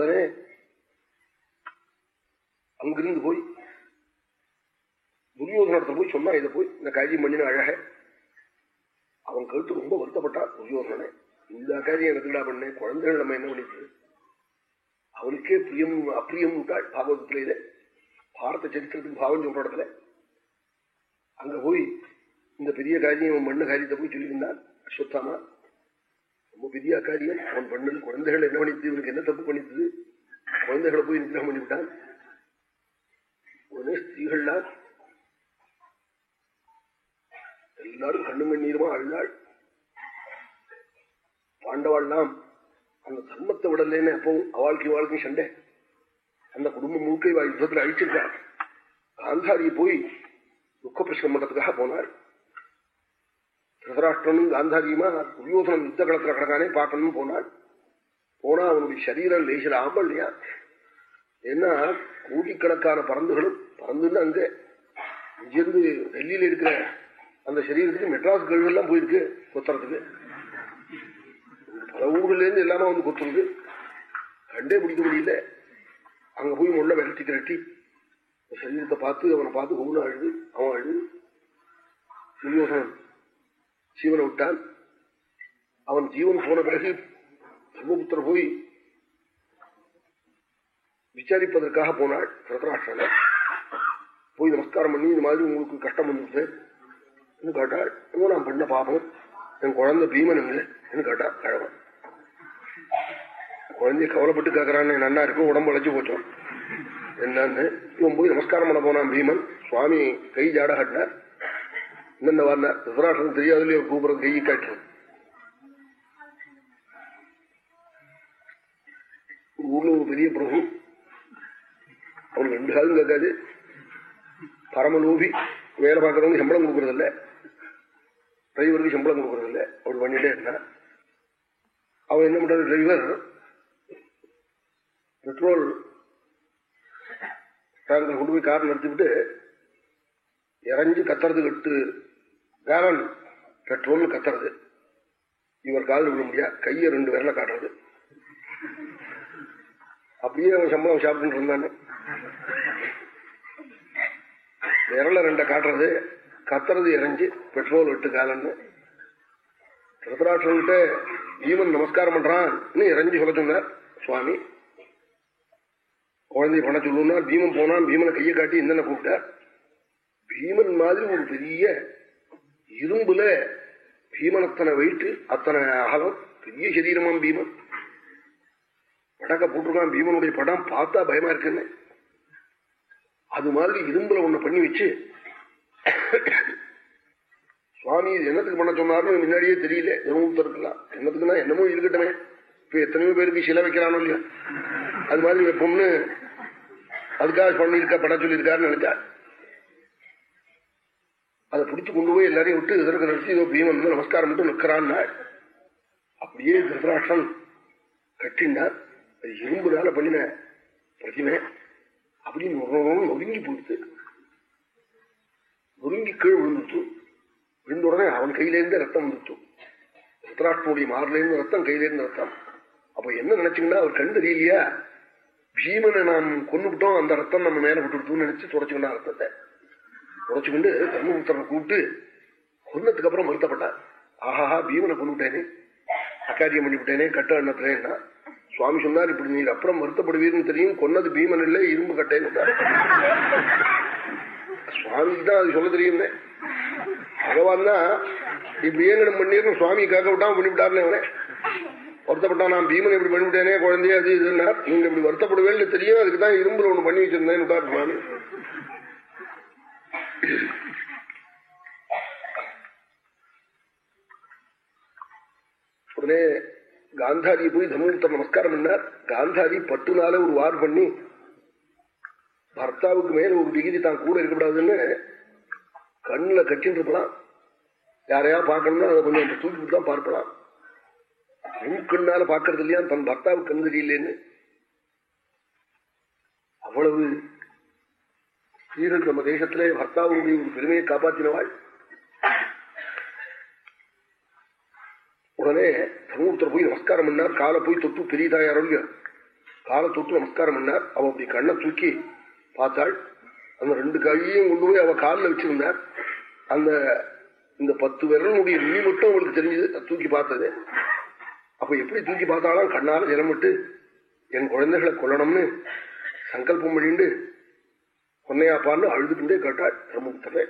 உடனே அங்கிருந்து போய் துரியோதனத்தை போய் சொன்னா இதை போய் இந்த காரியம் பண்ணின அழக. அவன் கருத்து ரொம்ப வருத்தப்பட்டான் துரியோதனே இந்த காரியம் எனக்குடா பண்ணேன் குழந்தைகள் நம்ம என்ன பண்ணிட்டு? அவனுக்கே பிரியம் அப்பிரியம் விட்டாள் பாகவதத்துல இதை. பாரத சரித்திரத்துக்கு பாவம் சொல்ற இடத்துல அங்க போய் இந்த பெரிய காரியம் மண்ணு காரியத்தை போய் சொல்லியிருந்தான் அஸ்வத்தாமா. ரொம்ப பெரிய அக்காரியம். அவன் பண்ணது குழந்தைகள் என்ன பண்ணிட்டு இவனுக்கு என்ன தப்பு பண்ணித்தது குழந்தைகளை போய் நிகிரகம் பண்ணிவிட்டான் உடனே ஸ்திரீகள்லாம் எல்லாரும் கண்ணு கண்ணீருமா அழுதாள். பாண்டவாள்லாம் அந்த தர்மத்தை விடலேன்னு அப்பவும் அவாழ்க்கை வாழ்க்கை சண்டை. அந்த குடும்பம் முழுக்கை யுத்தத்தில் அழிச்சிருக்கார் காந்தாரி போய் துக்க பிரச்சனை பண்றதுக்காக போனார். திருதராஷ்டிரனும் காந்தாரியுமா துரியோசனம் யுத்த களத்துல கிடக்கானே பார்க்கணும்னு போனான் போனா அவனுடைய சரீரம் லேசில ஆம்பல் இல்லையா? ஏன்னா கோடிக்கணக்கான பறந்துகளும் பறந்துன்னு அங்கே. இங்கிருந்து டெல்லியில இருக்கிற அந்த சரீரத்துக்கு மெட்ராஸ் கழுவெல்லாம் போயிருக்கு கொத்துறதுக்கு பல ஊர்கள்ல இருந்து எல்லாமே வந்து கொத்துறது கண்டே பிடிக்க முடியல. அங்க போய் முள்ள விரட்டி திரட்டி சரீரத்தை பார்த்து அவனை பார்த்து ஒவ்வொன்றும் அழுது அவன் அழுது துரியோசனம் ஜீவனை விட்டான். அவன் ஜீவன் போன பிறகு தர்மபுத்திர போய் விசாரிப்பதற்காக போனாள் திருத்தராஷ்டிரன போய் நமஸ்காரம் பண்ணி இந்த மாதிரி உங்களுக்கு கஷ்டம் வந்துருது கேட்டாள். நான் பண்ண பாப்போம் என் குழந்தை பீமன் என்று கேட்டா கழவன். குழந்தைய கவலைப்பட்டு கேட்கறான்னு நன்னா இருக்கும் உடம்பு அழைச்சு போச்சோம். என்னன்னு இவன் போய் நமஸ்காரம் பண்ண போனான் பீமன். சுவாமி கை ஜாட கட்டினார். என்னென்ன வரனார் திருதராஷ்டிரம் இல்லையோ கூப்பிடுறது கையை காட்டுறது ஊர்ல ஒரு பெரிய பிரபு அவனுக்கு ரெண்டு காலம் கேட்காது பரமலோபி வேலை பார்க்கறவங்க சம்பளம் கொடுக்கறது இல்ல டிரைவருக்கு சம்பளம் கொடுக்கறது இல்ல அவர் பண்ணிட்டே இருந்தான் அவன் என்ன பண்றது டிரைவர் பெட்ரோல் டேங்கர் கொண்டு போய் கார் நிறுத்திவிட்டு இறஞ்சி கத்துறது கட்டு கேலன் பெட்ரோல் கத்துறது. இவர் காலில் விட முடியா கையை ரெண்டு விரல காட்டுறது. அப்படியே அவன் சம்பளம் சாப்பிட்டு இருந்தானே. விரல ரெண்ட காட்டுறது கத்துறது இறஞ்சி பெட்ரோல் விட்டு காலன்னு. திருத்தராட்சன்கிட்ட ஈவன் நமஸ்காரம் பண்றான் இறஞ்சி சொல்ல சொன்னார் சுவாமி. குழந்தை பண்ண சொல்லணும்னா பீமன் போனான் பீமனை கையை காட்டி என்னென்ன கூப்பிட்டார் பீமன் மாதிரி ஒரு பெரிய இரும்புல பீமன் அத்தனை வெயிட்டு அத்தனை அகலம் பெரிய சரீரமாம் பீமன். படக்க போட்டிருக்கான் பீமனுடைய படம் பார்த்தா பயமா இருக்குன்னு. அது மாதிரி இரும்புல ஒண்ணு பண்ணி வச்சு சுவாமி என்னத்துக்கு பண்ண சொன்னாருன்னு முன்னாடியே தெரியல. தினமும் இருக்கலாம் என்னத்துக்குன்னா என்னமோ இருக்கட்டமே. இப்ப எத்தனையோ பேருக்கு சிலை வைக்கிறானோ இல்லையா. அது மாதிரி வைப்போம்னு அதுக்காக பண்ணியிருக்கா படம் சொல்லியிருக்காருன்னு நினைச்சா அதை பிடிச்சு கொண்டு போய் எல்லாரையும் விட்டு இதற்கு நிறுத்தி இதோ பீமன் வந்து நமஸ்காரம் மட்டும் நிற்கிறான்னா அப்படியே திருதராஷ்டன் கட்டினார். அது இரும்புனால பண்ணின பிரதிமை. அப்படின்னு ஒதுங்கி போயிடுத்து நொறுங்கி கீழ் விழுந்துட்டு விழுந்த உடனே அவன் கையிலேருந்து ரத்தம் வந்துட்டு திருத்தராஷ்டனுடைய மாறிலேருந்து ரத்தம் கையிலேருந்து ரத்தம். அப்ப என்ன நினைச்சுங்கன்னா அவர் கண்டு தெரியலையா? பீமனை நாம் கொண்டுவிட்டோம் அந்த ரத்தம் நம்ம மேல விட்டுடுத்துன்னு நினைச்சு தொடச்சுக்கணும் ரத்தத்தை. தொடச்சுக்கிண்டு தர்மபுத்திரனை கூப்பிட்டு கொன்னதுக்கு அப்புறம் வருத்தப்பட்டான் ஆஹாஹா பீமனை கொண்டுட்டேனே அக்காரியம் பண்ணிவிட்டேனே கட்ட எண்ணத்துலேன்னா சுவாமி சொன்னார் இப்படி நீங்க அப்புறம் வருத்தப்படுவீர்னு தெரியும் கொன்னது பீமன் இல்லை இரும்பு கட்டேன்னு சுவாமிக்கு தான் அது சொல்ல தெரியும் பகவான் தான் இப்படி ஏங்கடம் பண்ணிருக்கும் சுவாமி காக்க விட்டான் பண்ணிவிட்டாருன்னு அவனே வருத்தப்பட்டான் நான் பீமன் இப்படி பண்ணிவிட்டேனே குழந்தைய அது இதுன்னா நீங்க இப்படி வருத்தப்படுவேன்னு தெரியும் அதுக்கு தான் இரும்புல ஒண்ணு பண்ணி வச்சிருந்தேன் சுவாமி. உடனே காந்தாரி போய் தர்மபுத்தர் நமஸ்காரம் பண்ணார். காந்தாரி பட்டுனால ஒரு வார் பண்ணி பர்த்தாவுக்கு மேல ஒரு டிகிரி தான் கூட இருக்கக்கூடாதுன்னு கண்ணுல கட்டின்னு இருக்கலாம் யாரையா பார்க்கணும்னா அதை கொஞ்சம் தூக்கி தான் பார்க்கலாம் கண்ணால பாக்குறது இல்லையா தன் பர்த்தாவுக்கு கண் தெரியலேன்னு. அவ்வளவு ஸ்ரீரன் நம்ம தேசத்திலே பர்த்தாவுடைய ஒரு பெருமையை காப்பாற்றினவாள் உடனே தர்மபுத்தர் போய் நமஸ்காரம் பண்ணார். காலை போய் தொட்டு பெரியதாயாரோ இல்லையா காலை தொட்டு நமஸ்காரம் பண்ணார். அவ அப்படி கண்ணை தூக்கி பார்த்தாள். அந்த ரெண்டு கையையும் கொண்டு போய் அவ காலில் வச்சிருந்தார். அந்த இந்த பத்து விரலுடைய நுனி மட்டும் அவளுக்கு தெரிஞ்சது. தூக்கி பார்த்தது. அப்ப எப்படி தூக்கி பார்த்தாலும் கண்ணால ஜலம் விட்டு என் குழந்தைகளை கொல்லணும்னு சங்கல்பம் பண்ணிட்டு பொன்னையாப்பான்னு அழுதுகிட்டே கேட்டாள் பிரமுத்தரை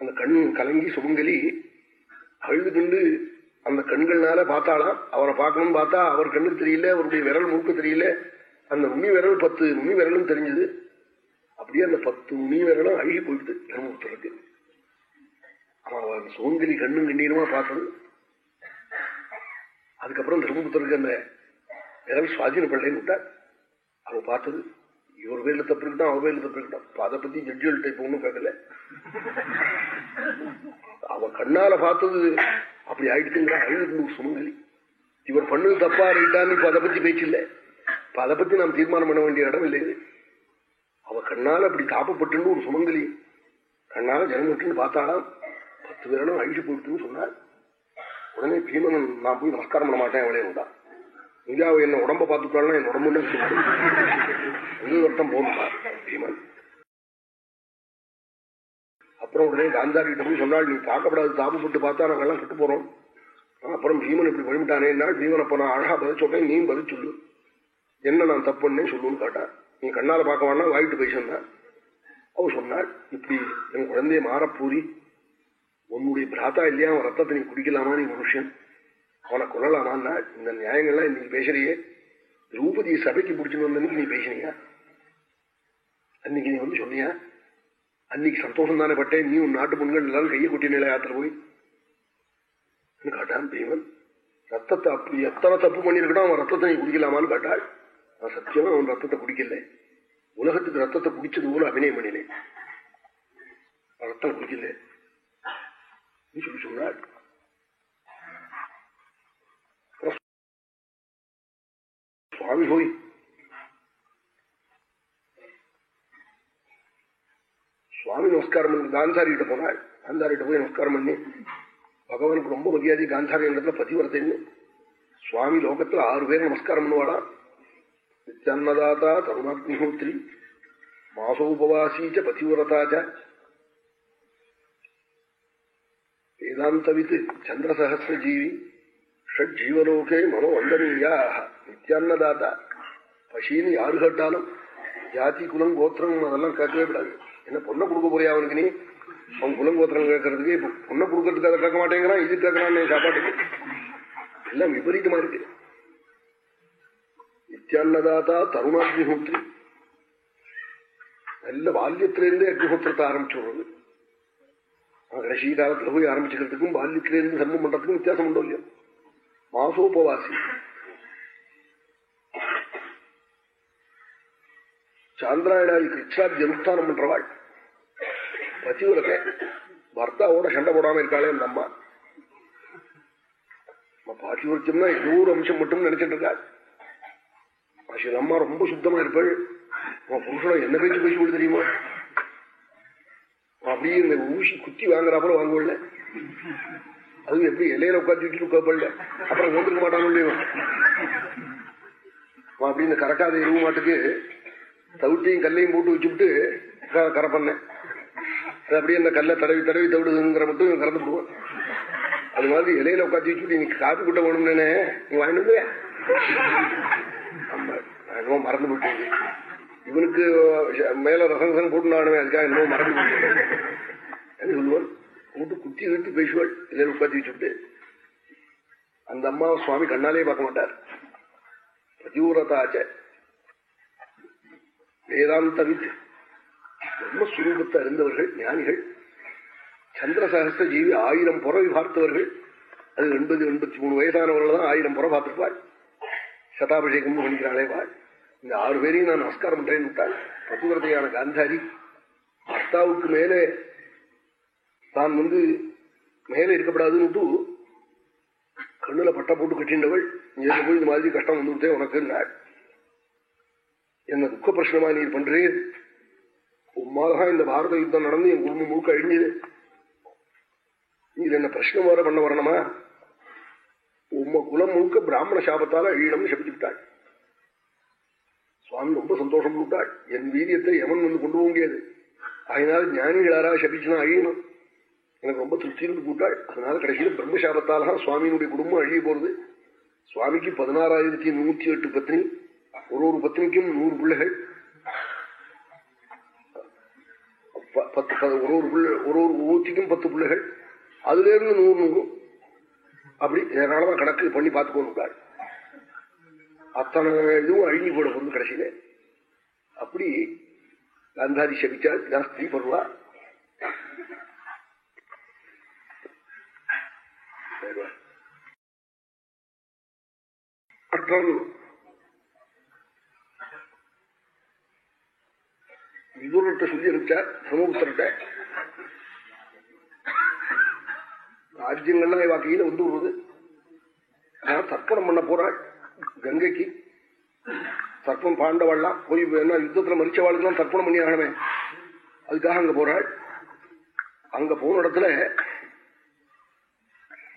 அந்த கண் கலங்கி சுமங்கலி அழுதுகிண்டு அந்த கண்கள்னால பார்த்தாலாம் அவரை பார்க்கணும்னு பார்த்தா அவர் கண்ணுக்கு தெரியல அவருடைய விரல் மூக்கு தெரியல. அந்த நுனி விரல் பத்து நுனி விரலும் தெரிஞ்சது. அப்படியே அந்த பத்து நுனி விரலும் அழுகி போயிட்டு பிரமுத்தருக்கு அவன் சுமங்கலி கண்ணும் கண்ணீருமா பார்த்தது. அதுக்கப்புறம் தர்மபுத்தருக்கு அந்த விரல் சுவாதீனப்படலைன்னு விட்டார். அவன் பார்த்தது இவர் பேர்ல தப்பு இருக்கட்டும் அவர் பேர்ல தப்பு இருக்கட்டும் அதை பத்தி ஜட்ஜுகள்கிட்ட இப்ப ஒன்றும் கேட்கல. அவ கண்ணால பார்த்தது அப்படி ஆயிடுச்சுங்கிற அழுது சுமங்கலி இவர் பண்ணது தப்பா ரைட்டான்னு இப்ப அதை பத்தி பேச்சு இல்லை. இப்ப அதை பத்தி நாம் தீர்மானம் பண்ண வேண்டிய இடம் இல்லை. அவ கண்ணால அப்படி தாப்பப்பட்டுன்னு ஒரு சுமங்கலி கண்ணால ஜனமட்டுன்னு பார்த்தாலாம் பத்து பேரும் அழிச்சு போயிட்டுன்னு சொன்னார் உடனே பீமனன் நான் போய் நமஸ்காரம் பண்ண மாட்டேன் அவளே உண்டான் இந்தியாவை என்ன உடம்ப பார்த்துட்டாலும் என் உடம்புன்னு அங்கே வருத்தம் போகணுமா பீமன் அப்புறம் உடனே காந்தாரிகிட்ட போய் சொன்னால் நீ பார்க்கப்படாது தாபப்பட்டு பார்த்தா நாங்க எல்லாம் கட்டு போறோம். அப்புறம் பீமன் இப்படி வழிவிட்டானே பீமன் அப்ப நான் அழகா பதில் சொல்றேன் நீ பதில் சொல்லு. என்ன நான் தப்புன்னே சொல்லுன்னு கேட்டா நீ கண்ணால பார்க்க வேணா வாயிட்டு பேசினா அவ சொன்னாள் இப்படி என் குழந்தைய மாறப்பூரி உன்னுடைய பிராத்தா இல்லையா? அவன் ரத்தத்தை நீ குடிக்கலாமா நீ மனுஷன்? அவனை கொள்ளலாமான்னா இந்த நியாயங்கள்லாம் இன்னைக்கு பேசுறியே. திரௌபதி சபைக்கு பிடிச்சுன்னு வந்த நீ பேசினியா? அன்னைக்கு நீ வந்து சொன்னியா? அன்னைக்கு சந்தோஷம் தானே பட்டேன். நீ உன் நாட்டு பெண்கள் எல்லாரும் கையை குட்டி நிலை யாத்திரை போய். காட்டான் பீமன் ரத்தத்தை அப்படி எத்தனை தப்பு பண்ணிருக்கட்டும் அவன் ரத்தத்தை நீ குடிக்கலாமான்னு கேட்டாள். நான் சத்தியமா அவன் ரத்தத்தை குடிக்கல. உலகத்துக்கு ரத்தத்தை குடிச்சது போல அபிநயம் பண்ணினேன். ரத்தம் குடிக்கல. சொல்லி சொன்னாள். சுவாமி போய் சுவாமி நமஸ்காரம் பண்ணி காந்தாரிகிட்ட போனாள் காந்தாரிகிட்ட போய் நமஸ்காரம் பண்ணி பகவானுக்கு ரொம்ப மரியாதை காந்தாரி இடத்துல பதிவர்த்தேன்னு சுவாமி லோகத்துல ஆறு பேர் நமஸ்காரம் பண்ணுவாடா நித்யான்னதாத்தா தருணாக்னிஹோத்ரி மாசோபவாசீச்ச பதிவிரதாச்ச வேதாந்தவித் சந்திரசகசிரஜீவி ஷட்ஜீவலோகே மனோ வந்தனீயாக நித்தியான்னதாத்தா பசின்னு யாரு கேட்டாலும் ஜாதி குலம் கோத்திரம் அதெல்லாம் கேட்கவே கூடாது. என்ன பொண்ணை கொடுக்க போறியா அவனுக்கு நீ? அவன் குலம் கோத்திரம் கேட்கறதுக்கு இப்ப பொண்ணை கொடுக்கறதுக்கு அதை கேட்க மாட்டேங்கிறான் இது கேட்கறான் சாப்பாட்டுக்கு. எல்லாம் விபரீதமா இருக்கு. நித்தியான்னதாத்தா தருணாக்னிஹோத்ரி நல்ல பால்யத்திலிருந்தே அக்னிஹோத்திரத்தை ஆரம்பிச்சுடுறது. கடைசி காலத்துல போய் ஆரம்பிச்சுக்கிறதுக்கும் பால்யத்திலிருந்து சர்மம் பண்றதுக்கும் வித்தியாசம் உண்டோ இல்லையா? மாசோபவாசி. சாந்திராயணாதி கிருஷ்ணாதி அனுஷ்டானம் பண்றவாள் பதிவிரத்தை பர்த்தாவோட சண்டை போடாம இருக்காளே அந்த அம்மா. பாட்டிவர்த்தியம்னா ஏதோ அம்சம் மட்டும் நினைச்சிட்டு இருக்காள் சில அம்மா ரொம்ப சுத்தமா இருப்பாள். உன் புருஷனை என்ன பேச்சு பேசி தெரியுமா? அப்படியே இந்த ஊசி குத்தி வாங்குறாப்புல வாங்குவல அது எப்படி இலையில உட்காந்துட்டு உட்காப்படல அப்புறம் ஓட்டுக்க மாட்டானு அப்படி இந்த கறக்காத எருவு மாட்டுக்கு தவிட்டையும் கல்லையும் போட்டு வச்சுட்டு கரை பண்ணேன் அது அப்படியே அந்த கல்லை தடவி தடவி தவிடுதுங்கிற மட்டும் கறந்து போடுவோம் அது மாதிரி இலையில உட்காந்து வச்சுட்டு இன்னைக்கு காப்பி கூட்ட வேணும்னு நீ வாங்கிட்டு என்னமோ மறந்து போயிட்டு இவனுக்கு மேல ரசம் போட்டு அதுக்காக என்னமோ மறந்து போயிட்டு சொல்லுவான்? போட்டு குத்தி விட்டு பேசுவாள். இதில் உட்காந்து வச்சுட்டு அந்த அம்மா சுவாமி கண்ணாலே பார்க்க மாட்டார். பதிவுரதாச்ச வேதாந்த வித் பிரம்மஸ்வரூபத்தை அறிந்தவர்கள் ஞானிகள். சந்திர சகஸ்த ஜீவி ஆயிரம் புறவை பார்த்தவர்கள். அது எண்பது எண்பத்தி மூணு வயதானவர்கள் தான் ஆயிரம் புற பார்த்திருப்பாள். சதாபிஷேகம் பண்ணிக்கிறாளே வாழ் இந்த ஆறு பேரையும் நான் நமஸ்காரம் பண்றேன்னு விட்டாள். பத்துவரத்தையான காந்தாரி பர்த்தாவுக்கு மேலே தான் வந்து மேலே இருக்கப்படாதுன்னு கண்ணுல பட்ட போட்டு கட்டின்றவள். இங்க போய் இந்த மாதிரி கஷ்டம் வந்துவிட்டே உனக்கு என்ன துக்க பிரச்சனமா நீ பண்றீர் உம்மாதான் இந்த பாரத யுத்தம் நடந்து என் குடும்பம் முழுக்க அழிஞ்சது. நீர் என்ன பிரச்சனை வேற பண்ண வரணுமா? உம்ம குலம் முழுக்க பிராமண சாபத்தால அழியணும்னு சபிச்சுட்டாள் சுவாமி ரொம்ப சந்தோஷம் போட்டாள் என் வீரியத்தை எவன் வந்து கொண்டு போக முடியாது. அதனால ஞானிகளாரா சபிச்சுனா அழியணும். எனக்கு ரொம்ப திருப்தியிருந்து கூட்டாள் அதனால கடைசியில் பிரம்மசாபத்தால சுவாமியினுடைய குடும்பம் அழிய போறது சுவாமிக்கு பதினாறாயிரத்தி நூத்தி எட்டு பத்னி. ஒரு ஒரு பத்னிக்கும் நூறு பிள்ளைகள். பத்து ஒரு ஒரு பிள்ளை ஒரு ஒரு ஊத்திக்கும் பத்து பிள்ளைகள். அதுல இருந்து நூறு நூறு. அப்படி ஏராளமா கணக்கு பண்ணி பார்த்துக்கோன்னு அத்தனை இதுவும் அழிஞ்சு போட வந்து கடைசியில. அப்படி காந்தாதி சபிச்சா ஜாஸ்தி பருவா. அற்றம் விதுரட்ட சொல்லி அனுப்பிச்சார் பிரம்மபுத்திரட்ட ராஜ்யங்கள்லாம் இவா கையில வந்து வருவது தர்ப்பணம் பண்ண போறாள் கங்கைக்கு. தர்ப்பம் பாண்டவாள்லாம் போய் என்ன யுத்தத்துல மறிச்சவாளுக்கெல்லாம் தர்ப்பணம் பண்ணி ஆகணுமே. அதுக்காக அங்க போறாள். அங்க போன இடத்துல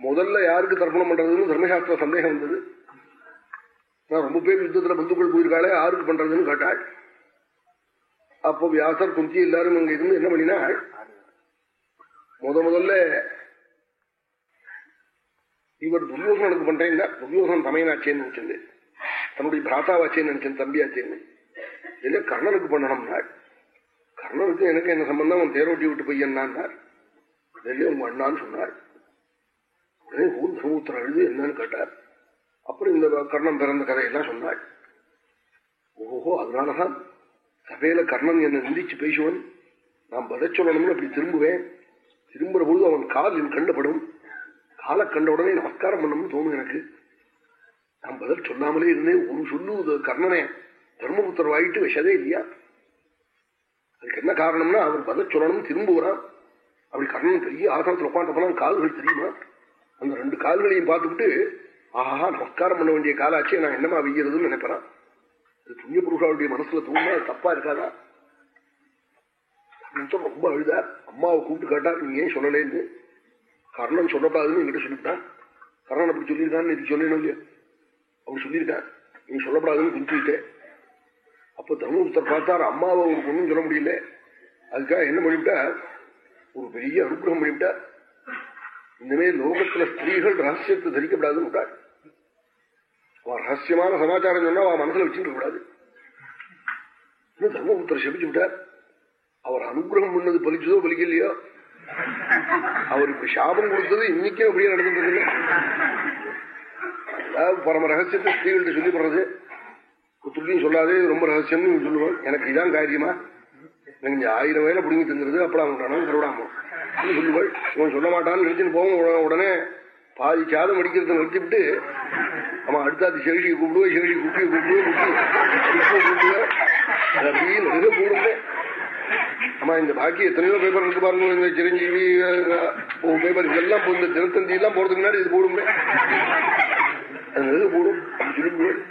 முதல்ல யாருக்கு தர்ப்பணம் பண்றதுன்னு தர்மசாஸ்திர சந்தேகம் வந்தது. ரொம்ப பேர் யுத்தத்துல பந்துக்கள் போயிருக்காளே யாருக்கு பண்றதுன்னு கேட்டாள். அப்போ வியாசர் குந்தி எல்லாரும் அங்க இருந்து என்ன பண்ணினாள் முத முதல்ல இவர் துரியோசனுக்கு பண்றேன் துரியோசன் தமையனாச்சேன்னு நினைச்சது தன்னுடைய பிராத்தாவாச்சேன்னு நினைச்சேன் தம்பியாச்சேன்னு. இல்ல கர்ணனுக்கு பண்ணணும்னா கர்ணனுக்கு எனக்கு என்ன சம்பந்தம்? அவன் தேரோட்டி விட்டு பையன்னார் வெளியே உங்க அண்ணான்னு சொன்னார். உடனே ஊர் சமூத்திரம் எழுது என்னன்னு கேட்டார். அப்புறம் இந்த கர்ணம் பிறந்த கதையெல்லாம் சொன்னாள் ஓஹோ அதனாலதான் சபையில கர்ணன் என்னை நிந்திச்சு பேசுவன். நான் பத சொல்லணும்னு அப்படி திரும்புவேன். திரும்புற பொழுது அவன் கால் என் கண்டப்படும் காலை கண்ட உடனே நமஸ்காரம் பண்ணணும்னு தோணும் எனக்கு. நான் பதில் சொல்லாமலே இருந்தேன். ஒரு சொல்லு கர்ணனே. தர்மபுத்தர் வாயிட்டு விஷதே இல்லையா? அதுக்கு என்ன காரணம்னா அவர் பதில் சொல்லணும்னு திரும்புகிறான். அப்படி கர்ணன் பெரிய ஆசனத்தில் உட்காந்துப்பலாம் கால்கள் தெரியுமா? அந்த ரெண்டு கால்களையும் பார்த்துக்கிட்டு ஆஹா நமஸ்காரம் பண்ண வேண்டிய காலாச்சே நான் என்னமா வெய்யறதுன்னு நினைப்பறான் புண்ணிய புருஷாவுடைய மனசுல தூங்கினா தப்பா இருக்காதா? ரொம்ப அழுதார் அம்மாவை கூப்பிட்டு கேட்டா நீங்க ஏன் சொல்லலேன்னு கர்ணன் சொல்லப்படாதுன்னு என்கிட்ட சொல்லிவிட்டான். கர்ணன் அப்படி சொல்லியிருக்கான்னு இது சொல்லணும் இல்லையா? அப்படி சொல்லியிருக்கான். நீ சொல்லப்படாதுன்னு குஞ்சுட்டேன் அப்ப தனுத்தர் பார்த்தார் அம்மாவை ஒரு பொண்ணும் சொல்ல முடியல. அதுக்காக என்ன பண்ணிவிட்டா? ஒரு பெரிய அனுகிரகம் பண்ணிவிட்டா. இனிமே லோகத்துல ஸ்திரீகள் ரகசியத்தை தரிக்கப்படாதுன்னு விட்டாள் ரகசியமான சமாச்சாரம் சொன்னா அவன் மனசுல வச்சுட்டு கூடாது. தர்மபுத்தர் செபிச்சு விட்டார் அவர் அனுகிரகம் பண்ணது பலிச்சதோ பலிக்கலையோ? அவர் இப்ப சாபம் கொடுத்தது இன்னைக்கே அப்படியே நடந்துட்டு அதாவது பரம ரகசியத்தை ஸ்திரீகள்கிட்ட சொல்லி போடுறது. துல்லியும் சொல்லாதே ரொம்ப ரகசியம்னு சொல்லுவான். எனக்கு இதான் காரியமா? எனக்கு ஆயிரம் வேலை பிடிங்கி தந்துருது அப்படி அவன் கனவு சொல்லுவாள். இவன் சொல்ல மாட்டான்னு நினைச்சுன்னு போவோம் உடனே பாதி சாதம் அடிக்கிறத நிறுத்திவிட்டு அவன் அடுத்தாத்து சேஷியை கூப்பிடுவோம் சேஷி குட்டியை கூப்பிடுவோம் கூப்பிடுவேன் அப்படியே நிறைய கூப்பிடுவேன் ஆமா இந்த பாக்கி எத்தனையோ பேப்பர் இருக்கு பாருங்க இந்த சிரஞ்சீவி பேப்பர் இதெல்லாம் இந்த தினத்தந்தி எல்லாம் போறதுக்கு முன்னாடி இது போடுமே அது போடும். திரும்புவேன்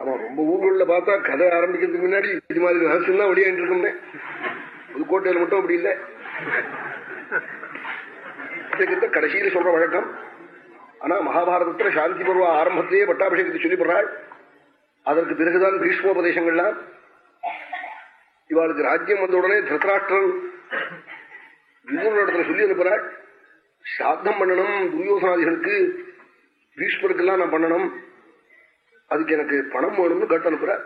ஆமா ரொம்ப ஊர்களில் பார்த்தா கதை ஆரம்பிக்கிறதுக்கு முன்னாடி இது மாதிரி ரகசியம் தான் வெளியாண்டு இருக்கோம்னே. புதுக்கோட்டையில் மட்டும் அப்படி இல்லை. கடைசியில சொல்ற வழக்கம். ஆனா மகாபாரதத்துல சாந்தி பருவ ஆரம்பத்திலேயே பட்டாபிஷேகத்தை சொல்லிவிடுறாள் அதற்கு பிறகுதான் பீஷ்மோபதேசங்கள்லாம். இவாளுக்கு ராஜ்யம் வந்த உடனே திருத்தராஷ்டிரன் இடத்துல சொல்லி அனுப்புறாள். சாத்தம் பண்ணணும் துரியோசனாதிகளுக்கு பீஷ்மருக்கெல்லாம் நான் பண்ணணும். அதுக்கு எனக்கு பணம் வேணும்னு கட்டு அனுப்புறார்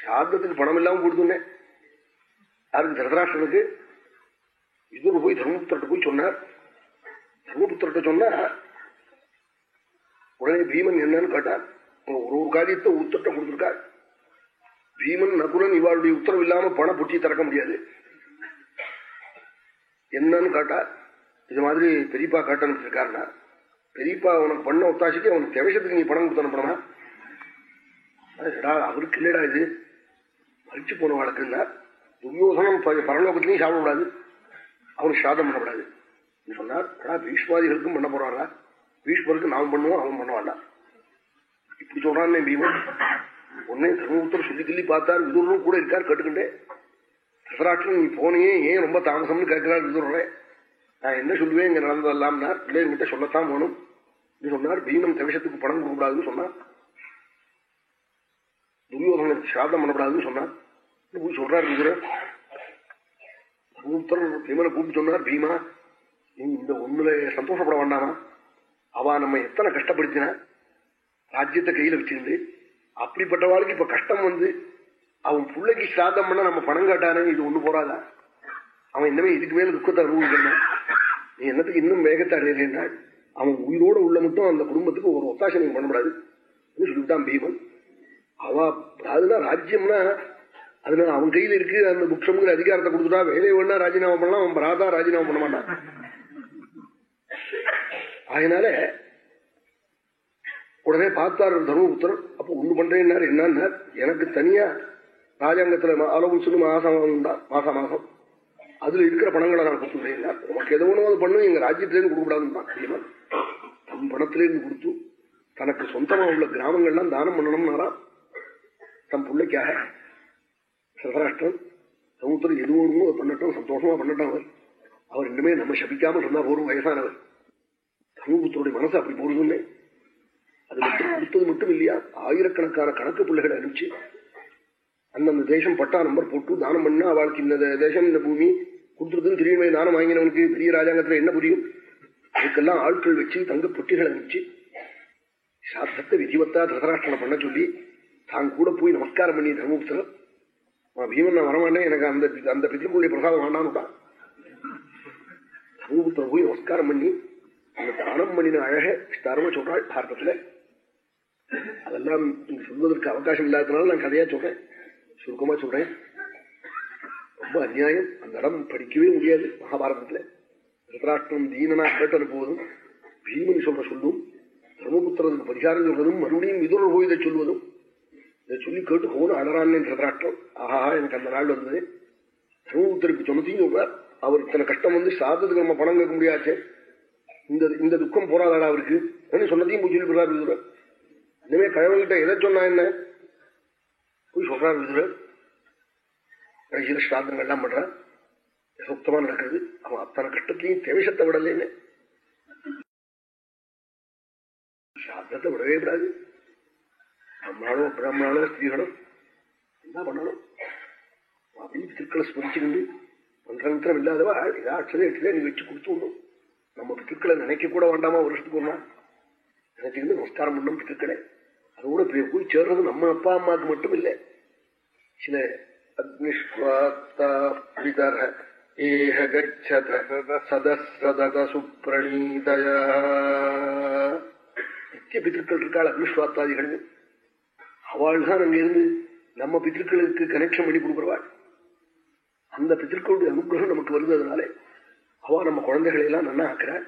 சாத்தத்துக்கு பணம் இல்லாம கொடுத்துனேன் யாருக்கு திருதராஷ்டனுக்கு இது போய் தர்மபுத்திரட்டு போய் சொன்னார். தர்மபுத்திரட்ட சொன்னா உடனே பீமன் என்னன்னு கேட்டான் ஒரு ஒரு காரியத்தை உத்தட்ட கொடுத்துருக்காள் பீமன் நகுலன் இவாளுடைய உத்தரவு இல்லாம பணம் புட்டி திறக்க முடியாது. என்னன்னு கேட்டா இது மாதிரி பெரியப்பா காட்ட அனுப்பிச்சிருக்காருனா பெரியப்பா உனக்கு பண்ண ஒத்தாசிக்கு அவனுக்கு தேவசத்துக்கு நீ பணம் கொடுத்து அனுப்பணுமா? அவருக்கு இல்லடா இது. மறிச்சு போன வழக்குன்னா துரியோசனம் பரலோகத்திலையும் சாப்பிடக்கூடாது. அவனுக்கு சாதம் பண்ணக்கூடாது. சொன்னார். பீஷ்மாதிகளுக்கும் பண்ண போறாரா? பீஷ்மருக்கு நாம் பண்ணுவோம் அவன் பண்ணுவான்டா இப்படி சொல்றான் பீமன். உடனே தர்மபுத்தர் சொல்லி கிள்ளி பார்த்தார் விதுரனும் கூட இருக்கார் கேட்டுக்கிட்டே. தசராட்சன் நீ போனையே ஏன் ரொம்ப தாமசம்னு கேட்கிறார் விதுரனே? நான் என்ன சொல்லுவேன் இங்க நடந்ததெல்லாம்னா இல்லை என்கிட்ட சொல்லத்தான் போகணும் சொன்னார். பீமன் கவிஷத்துக்கு பணம் கொடுக்கூடாதுன்னு சொன்னார். துரியோதனனுக்கு சிராதம் பண்ணப்படாதுன்னு சொன்னார். போய் சொல்றாரு பீமனை கூப்பிட்டு சொன்னார் பீமா நீ இந்த ஒண்ணுல சந்தோஷப்பட வேண்டாமா? அவ நம்ம எத்தனை கஷ்டப்படுத்தினா? ராஜ்யத்தை கையில வச்சிருந்து அப்படிப்பட்ட வாழ்க்கை இப்ப கஷ்டம் வந்து அவன் பிள்ளைக்கு சாதம் பண்ண நம்ம பணம் காட்டானே இது ஒண்ணு போறாதா? அவன் இன்னமே இதுக்கு மேல துக்கத்தை அனுபவிக்கணும் நீ என்னத்துக்கு இன்னும் வேகத்தை அடையலைன்னா அவன் உயிரோட உள்ள மட்டும் அந்த குடும்பத்துக்கு ஒரு ஒத்தாசை நீங்க பண்ணக்கூடாது. சொல்லிவிட்டான் பீமன். அவ அதுதான் ராஜ்யம்னா அதனால அவன் கையில இருக்கு அந்த புக்ஷம்ங்கிற அதிகாரத்தை கொடுத்துட்டா வேலையை வேணா ராஜினாமா பண்ணலாம் அவன் பிராதா ராஜினாமா பண்ண மாட்டான். அதனால உடனே பார்த்தார் தர்மபுத்திரன். அப்ப ஒண்ணு பண்றேன்னாரு. என்னன்னா எனக்கு தனியா ராஜாங்கத்துல அலவுசுன்னு மாசம் மாச மாசம் அதுல இருக்கிற பணங்களை நான் கொடுத்துக்கிறேன் உனக்கு எது வேணும் அது பண்ணும் எங்க ராஜ்யத்திலேருந்து கொடுக்கூடாதுன்னு தம் பணத்திலேருந்து கொடுத்து தனக்கு சொந்தமா உள்ள கிராமங்கள்லாம் தானம் பண்ணணும்னாரா? தம் பிள்ளைக்காக. சதராஷ்டிரம் சமுத்திரம் எது அதை பண்ணட்டும் சந்தோஷமா பண்ணட்டும் அவர். அவர் இன்னுமே நம்ம சபிக்காம இருந்தா போரும் வயசானவர். தர்மபுத்தருடைய மனசு அப்படி போறதுன்னு அது மட்டும் கொடுத்தது மட்டும் இல்லையா? ஆயிரக்கணக்கான கணக்கு பிள்ளைகளை அனுப்பிச்சு அந்தந்த தேசம் பட்டா நம்பர் போட்டு தானம் பண்ணா அவளுக்கு இந்த தேசம் இந்த பூமி கொடுத்துருதுன்னு தெரியுமே. தானம் வாங்கினவனுக்கு பெரிய ராஜாங்கத்துல என்ன புரியும்? அதுக்கெல்லாம் ஆட்கள் வச்சு தங்க பொட்டிகளை அனுப்பிச்சு சாஸ்திரத்தை விதிவத்தா திருதராஷ்டிரம் பண்ண சொல்லி தான் கூட போய் நமஸ்காரம் பண்ணி தர்மபுத்திரன் பீமன் நான் வரமாட்டேன். எனக்கு அந்த அந்த பித்திருக்குள்ளே பிரசாதம் வேண்டாம்னுட்டான். தர்மபுத்திரன் போய் நமஸ்காரம் பண்ணி அந்த தானம் பண்ணின அழக விஸ்தாரமா சொல்றாள் பாரதத்துல. அதெல்லாம் இங்க சொல்வதற்கு அவகாசம் இல்லாததுனால நான் கதையா சொல்றேன். சுருக்கமா சொல்றேன். ரொம்ப அநியாயம். அந்த இடம் படிக்கவே முடியாது மகாபாரதத்துல. திருத்தராஷ்டிரம் தீனனா கேட்டது போதும். பீமன் சொல்ற சொல்லும். தர்மபுத்திரத்துக்கு பரிகாரம் சொல்றதும் மறுபடியும் விதுரர் போய் இதை சொல்வதும். இதை சொல்லி கேட்டு போகணும் அழறான்னு திருத்தராஷ்டிரம் ஆஹா எனக்கு அந்த நாள் வந்தது. தர்மபுத்திரருக்கு சொன்னதையும் சொல்றார். அவர் இத்தனை கஷ்டம் வந்து சாதத்துக்கு நம்ம பணம் கேட்க முடியாச்சு இந்த இந்த துக்கம் போராதாடா அவருக்கு. சொன்னதையும் போய் சொல்லி போறார் விதுரர். இனிமே கழவன்கிட்ட எதை சொன்னா என்ன? போய் சொல்றார் விதுரர். கடைசியில ஸ்ராத்தங்கள்லாம் பண்றான் சுத்தமா நடக்கிறது. அவன் அத்தனை கஷ்டத்தையும் தேவசத்தை விடலன்னு. சாத்தத்தை விடவே விடாது நம்மளாலோ பிராமணாலோ ஸ்திரீகளோ என்ன பண்ணணும்? அப்படின்னு திருக்களை ஸ்மரிச்சுக்கிண்டு மந்திரந்திரம் இல்லாதவா ஏதா அட்சரே நீ வச்சு கொடுத்து விடணும் நம்ம பித்துக்களை நினைக்க கூட வேண்டாமா வருஷத்துக்கு ஒண்ணா நினைச்சுக்கிட்டு நமஸ்காரம் பண்ணும் பித்துக்களை. அதோட போய் சேர்றது நம்ம அப்பா அம்மாவுக்கு மட்டும் இல்லை. சில அக்னிஷ்வாத்தார் ஏஹ கச்சத சதசதத சுப்ரணீதய. நித்திய பித்திருக்கள் இருக்காள் அக்னிஷ்வாத்தாதிகள் அவள் தான் அங்கிருந்து நம்ம பித்திருக்களுக்கு கனெக்ஷன் பண்ணி கொடுக்குறவாள். அந்த பித்திருக்களுடைய அனுகிரகம் நமக்கு வருது அதனாலே. அவ நம்ம குழந்தைகளை எல்லாம் நல்லா ஆக்குறாள்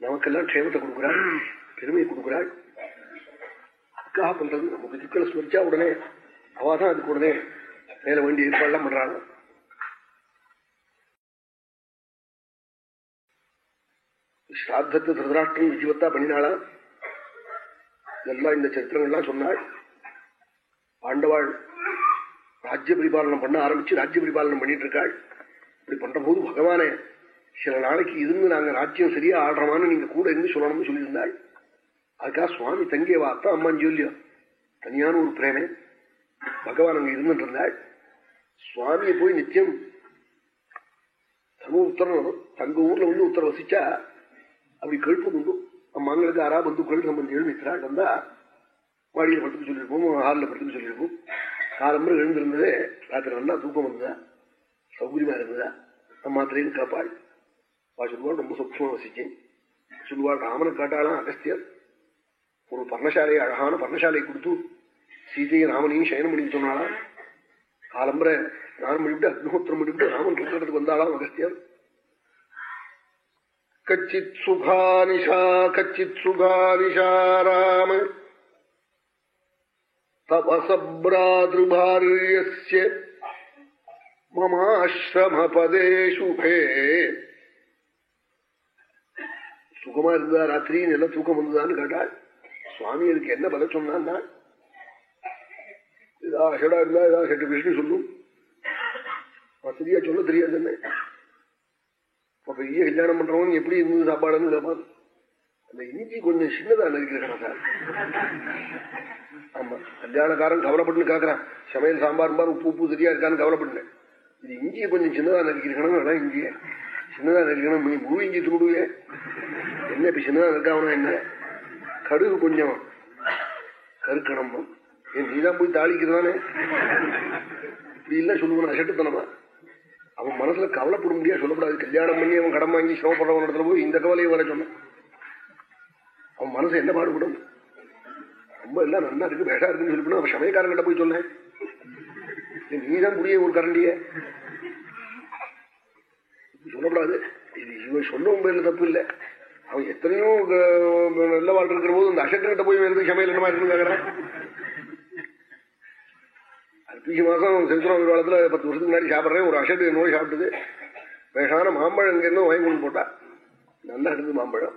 நமக்கெல்லாம் க்ஷேமத்தை கொடுக்குறாள் பெருமையை கொடுக்குறாள் அதுக்காக பண்றது நம்ம பித்திருக்களை ஸ்மரிச்சா உடனே அவாதான் அதுக்கு உடனே மேல வேண்டிய ஏற்பாடுலாம் பண்றாங்க. ஸ்ராத்தத்தை திருதராஷ்டிரம் விஜிவத்தா பண்ணினாளா? இதெல்லாம் இந்த சரித்திரங்கள்லாம் சொன்னாள் ஆண்டவாள் ராஜ்ய பரிபாலனம் பண்ண ஆரம்பிச்சு ராஜ்ய பரிபாலனம் பண்ணிட்டு இருக்காள் இப்படி பண்ற போது பகவானே சில நாளைக்கு இருந்து நாங்க ராஜ்யம் சரியா ஆடுறோமான்னு நீங்க கூட இருந்து சொல்லணும்னு சொல்லியிருந்தாள் அதுக்காக சுவாமி தங்கிய வார்த்தை அம்மான் சொல்லியோ. தனியான ஒரு பிரேமே. பகவான் அங்க இருந்துட்டு இருந்தாள் சுவாமியை போய் நித்தியம் தங்க உத்தரம் தங்க ஊர்ல வந்து உத்தர வசிச்சா அப்படி கேட்பது உண்டு. அம்மாங்களுக்கு ஆறா பந்துக்கள் நம்ம மித்திராள் வந்தா மாடியில் படுத்துக்கு சொல்லியிருப்போம் ஹாலில் படுத்துக்கு சொல்லியிருப்போம். காலம்பரம் எழுந்திருந்ததே ராத்திரி நல்லா தூக்கம் வந்ததா? சௌகரியமா இருந்ததா? அம்மாத்திரையும் காப்பாள். வா சொல்லுவாள் ரொம்ப சூக்ஷமா வசிச்சேன் சொல்லுவாள் ராமனை காட்டாலாம் அகஸ்தியர். ஒரு பர்ணசாலையை அழகான பர்ணசாலையை கொடுத்து சீதையை ராமனையும் சயனம் பண்ணி சொன்னாலாம் காலம்பர ஸ்நானம் பண்ணிவிட்டு அக்னிஹோத்திரம் பண்ணிவிட்டு ராமன் கொடுக்கறதுக்கு வந்தாலாம் அகஸ்தியர். கச்சித் சுகானிஷா கச்சித் சுகானிஷா ராம. தபசப்ராதிருபாரியஸ்ய மமாசிரமபதே சுபே. சுகமா இருந்தா ராத்திரி நல்ல தூக்கம் வந்ததான்னு கேட்டாள் சுவாமி அதுக்கு என்ன பதில் சொன்னான்னா ஏதா அஷடா இருந்தா ஏதாவது செட்டு விஷ்ணு சொல்லும். சரியா சொல்ல தெரியாது என்ன. இப்ப பெரிய கல்யாணம் பண்றவன் எப்படி இருந்தது சாப்பாடுன்னு கேட்பான் அந்த இஞ்சி கொஞ்சம் சின்னதா நறுக்கிற சார் ஆமா கல்யாணக்காரன் கவலைப்பட்டு கேக்குறான். சமையல் சாம்பார் பார் உப்பு உப்பு சரியா இருக்கான்னு கவலைப்பட்டேன் இது இஞ்சியை கொஞ்சம் சின்னதா நறுக்கிறக்கணும் அதான் இஞ்சிய சின்னதா நறுக்கணும் நீ முழு இஞ்சி தூடுவேன் என்ன இப்ப அதுக்காகனா என்ன? கடுகு கொஞ்சம் கருக்கணும். நீதான் போய் தாளிக்கிறதானே? இப்படி இல்ல சொல்லுவான் அசட்டுத்தனமா அவன் மனசுல கவலைப்பட முடியாது சொல்லப்படாது கல்யாணம் பண்ணி அவன் கடன் வாங்கி சிரமப்படுறவன் இடத்துல போய் இந்த கவலையை வர சொன்னான். அவன் மனசு என்ன பாடுபடும்? ரொம்ப எல்லாம் நல்லா இருக்கு பேஷா இருக்குன்னு சொல்லி அவன் சமயக்காரங்கிட்ட போய் சொன்னேன். நீதான் முடிய ஒரு கரண்டிய? சொல்லப்படாது இது இவன் சொன்னவன் பேர்ல தப்பு இல்லை. அவன் எத்தனையோ நல்ல வாழ்க்கை இருக்கிற போது இந்த அசட்டு போய் வந்து சமையல் என்னமா இருக்குன்னு கேக்குறான். அர்ப்பீசி மாசம் செலுத்தின காலத்துல பத்து வருஷத்துக்கு முன்னாடி சாப்பிட்றேன் ஒரு அசட்டு நோய் சாப்பிட்டுது. வேஷான மாம்பழம் இங்க இருந்தோம் வாங்கி கொண்டு போட்டா. நல்லா இருந்தது மாம்பழம்.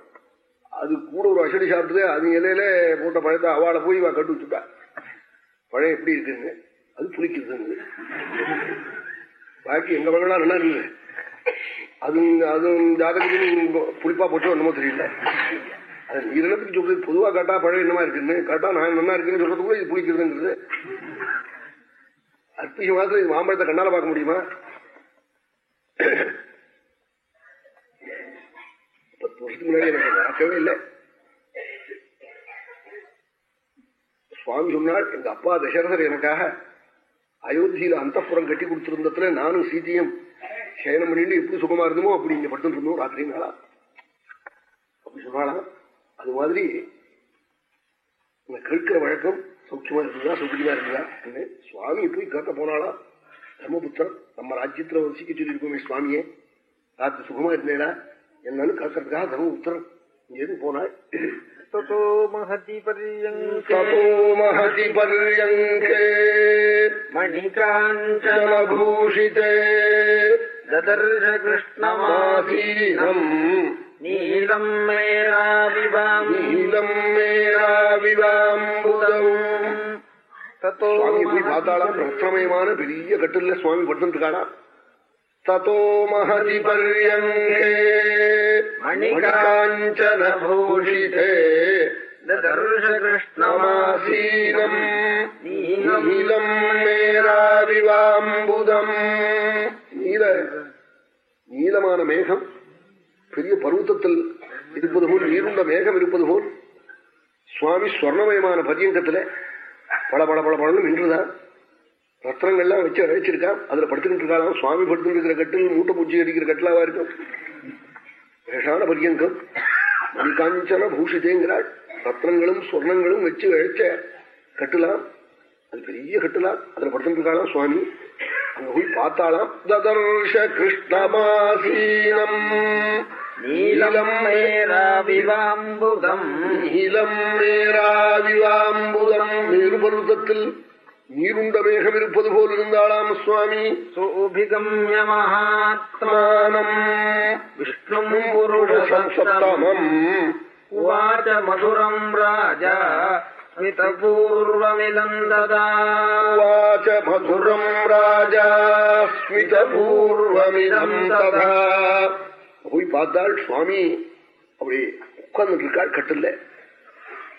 அது கூட ஒரு அசடி சாப்பிட்டுது அது இலையில போட்ட பழத்தை அவளை போய் கட்டு வச்சுட்டா. பழம் எப்படி இருக்குங்க அது புளிக்குதுங்க பாக்கி எங்க பழம்லாம் நல்லா இருந்தது. அது அது ஜாதகத்துக்கு புளிப்பா போச்சோ என்னமோ தெரியல. அது நீரிழப்புக்கு சொல்றது? பொதுவா காட்டா பழம் என்னமா இருக்குன்னு காட்டா நான் நல்லா இருக்குன்னு சொல்றதுக்குள்ள இது புளிக்கிறதுங்கிறது அற்புத மாத்திரம் இது மாம்பழத்தை கண்ணால பார்க்க முடியுமா? பத்து வருஷத்துக்கு முன்னாடி எனக்கு பார்க்கவே இல்லை. சுவாமி சொன்னால் எங்க அப்பா தசரதர் எனக்காக அயோத்தியில அந்தப்புறம் கட்டி கொடுத்திருந்ததுல நானும் சீத்தையும் சயனம் பண்ணிட்டு எப்படி சுகமா இருந்தோமோ அப்படி இங்க படுத்து இருந்தோம் ராத்திரி நாளா அப்படி சொன்னாலாம் அது மாதிரி கேட்கிற வழக்கம் சௌக்கியமா இருந்ததா சௌக்கியமா இருந்ததா சுவாமி போய் கேட்க போனாளா? தர்மபுத்திரன் நம்ம ராஜ்யத்துல வசிக்க சொல்லியிருக்கோமே சுவாமியே. ராத்திரி சுகமா இருந்தேடா என்னன்னு கேட்கறதுக்காக தர்மபுத்திரன் இங்கேருந்து போனாள் தோ ददर्श कृष्णमासीनम् नीलम् मेराविवाम् நீலம் மேராவிவாம்புதம் ततो சுவாமி போய் பார்த்தாலாம் ரத்னமயமான பெரிய கட்டில சுவாமி படுத்துட்டு இருக்காளாம் ததோ மகதி பர்யங்கே மணிகாஞ்சன பூஷிதே ददर्श நமாசீனம் कृष्णमासीनम् நீலம் மேராவிவாம்புதம் நீல நீளமான மேகம் பெரிய பருவத்தத்தில் இருப்பது போல் நீருண்ட மேகம் இருப்பது போல் சுவாமி ஸ்வர்ணமயமான பரியங்கத்துல பல பல பல பழம் நின்றுதான். ரத்னங்கள்லாம் வச்சு அழைச்சிருக்கான் அதுல படுத்துக்கிட்டு இருக்காளாம் சுவாமி படுத்துட்டு இருக்கிற கட்டில் மூட்டை பூச்சி அடிக்கிற கட்டிலாவா இருக்கும். வேஷான பரியங்கம் மணிகாஞ்சன பூஷிதேங்கிறாள். ரத்னங்களும் சொர்ணங்களும் வச்சு அழைச்ச கட்டுலாம். அது பெரிய கட்டுலாம். அதுல படுத்துட்டு இருக்காளாம் சுவாமி. அங்க போய் பார்த்தாலாம் ததர்ஷ கிருஷ்ணமாசீனம் நீலம் மேராவிவாம்புதம் நீலம் மேராவிவாம்புதம் மேருபருத்தத்தில் நீருண்ட மேகம் இருப்பது போல் இருந்தாளாம் சுவாமி. சோபிகம்யமஹாத்மானம் விஷ்ணு புருஷ சப்தமம். மதுரம் ராஜா. स्मितपूर्वमिदम् ददा வாச்ச மதுரம் ராஜா ஸ்மிதபூர்வமிதம் ததா போய் பார்த்தாள் சுவாமி அப்படி உட்கார்ந்துட்டு இருக்காள் கட்டில்ல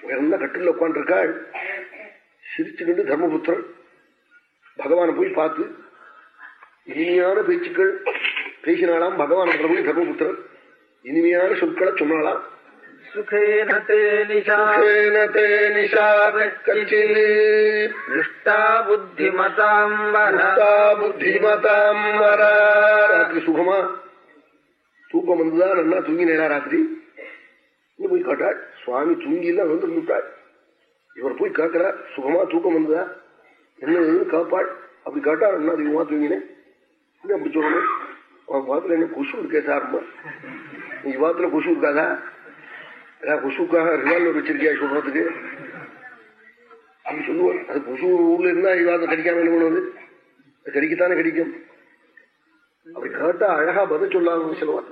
உயர்ந்த கட்டில்ல உட்கார்ந்து இருக்காள் சிரிச்சுக்கிட்டு தர்மபுத்திரன் பகவானை போய் பார்த்து இனிமையான பேச்சுக்கள் பேசினாலாம் பகவான் போய் தர்மபுத்திரன் இனிமையான சொற்களை சொன்னாலாம் सुखेन ते निशा சுகேன தே நிஷாதக்கச்சிலே दृष्टा बुद्धिमताम् वरदा புத்தா புத்திமதாம் வரா. ராத்திரி சுகமா தூக்கம் வந்துதா நல்லா தூங்கினேடா ராத்திரி இன்னும் போய் காட்டாள் சுவாமி தூங்கிலாம் வந்து விட்டாள் இவர் போய் கேட்கிறார் சுகமா தூக்கம் வந்ததா என்ன ஏதுன்னு காப்பாள் அப்படி காட்டா என்ன அதிகமா தூங்கினேன் என்ன அப்படி சொல்லணும் அவன் வாரத்துல என்ன கொசு இருக்கே சார்மா நீ வாரத்துல கொசு இருக்காதா ஏதாவது கொசுக்காக ரிவால்வர் வச்சிருக்கியா சொல்றதுக்கு அப்படி சொல்லுவார் அது கொசு ஊர்ல இருந்தா இவாத கடிக்காம என்ன பண்ணுவது அது கடிக்கத்தானே கடிக்கும் அப்படி கேட்டா அழகா பதில் சொல்லாம சொல்லுவான்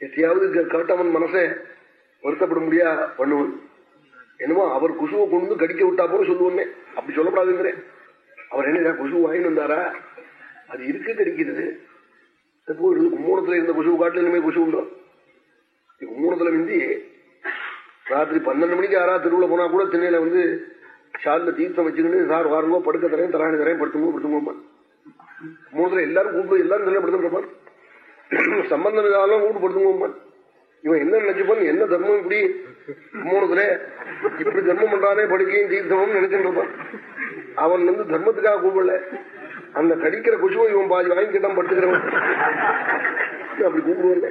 எத்தையாவது கேட்டவன் மனசை வருத்தப்பட முடியா பண்ணுவன் என்னமோ அவர் குசுவை கொண்டு வந்து கடிக்க விட்டா போல சொல்லுவோன்னே அப்படி சொல்லப்படாதுங்கிறேன் அவர் என்ன குசு வாங்கிட்டு வந்தாரா அது இருக்கு கடிக்கிறது எப்போ கும்போணத்துல இருந்த குசு காட்டுல இனிமே குசு உண்டோ கும்போணத்துல மிந்தி ராத்திரி பன்னெண்டு மணிக்கு யாரா திருவிழா போனா கூட திண்ணையில வந்து ஷாலில் தீர்த்தம் வச்சுக்கிட்டு சார் வாருங்கோ படுக்க தரேன் தராணி தரேன் படுத்துங்க படுத்துமோமா மூணு எல்லாரும் கூப்பிட்டு எல்லாரும் திண்ணை படுத்துருப்பான் சம்பந்தம் இதாலும் கூட்டு படுத்துமோமா இவன் என்ன நினைச்சுப்பான் என்ன தர்மம் இப்படி? மூணுதுல இப்படி தர்மம் பண்றானே படுக்கையும் தீர்த்தமும் நினைச்சுட்டு இருப்பான் அவன் வந்து தர்மத்துக்காக கூப்பிடல. அந்த கடிக்கிற குஷுவை இவன் பாதி வாங்கிக்கிட்டான் படுத்துக்கிறவன். அப்படி கூப்பிடுவாங்க.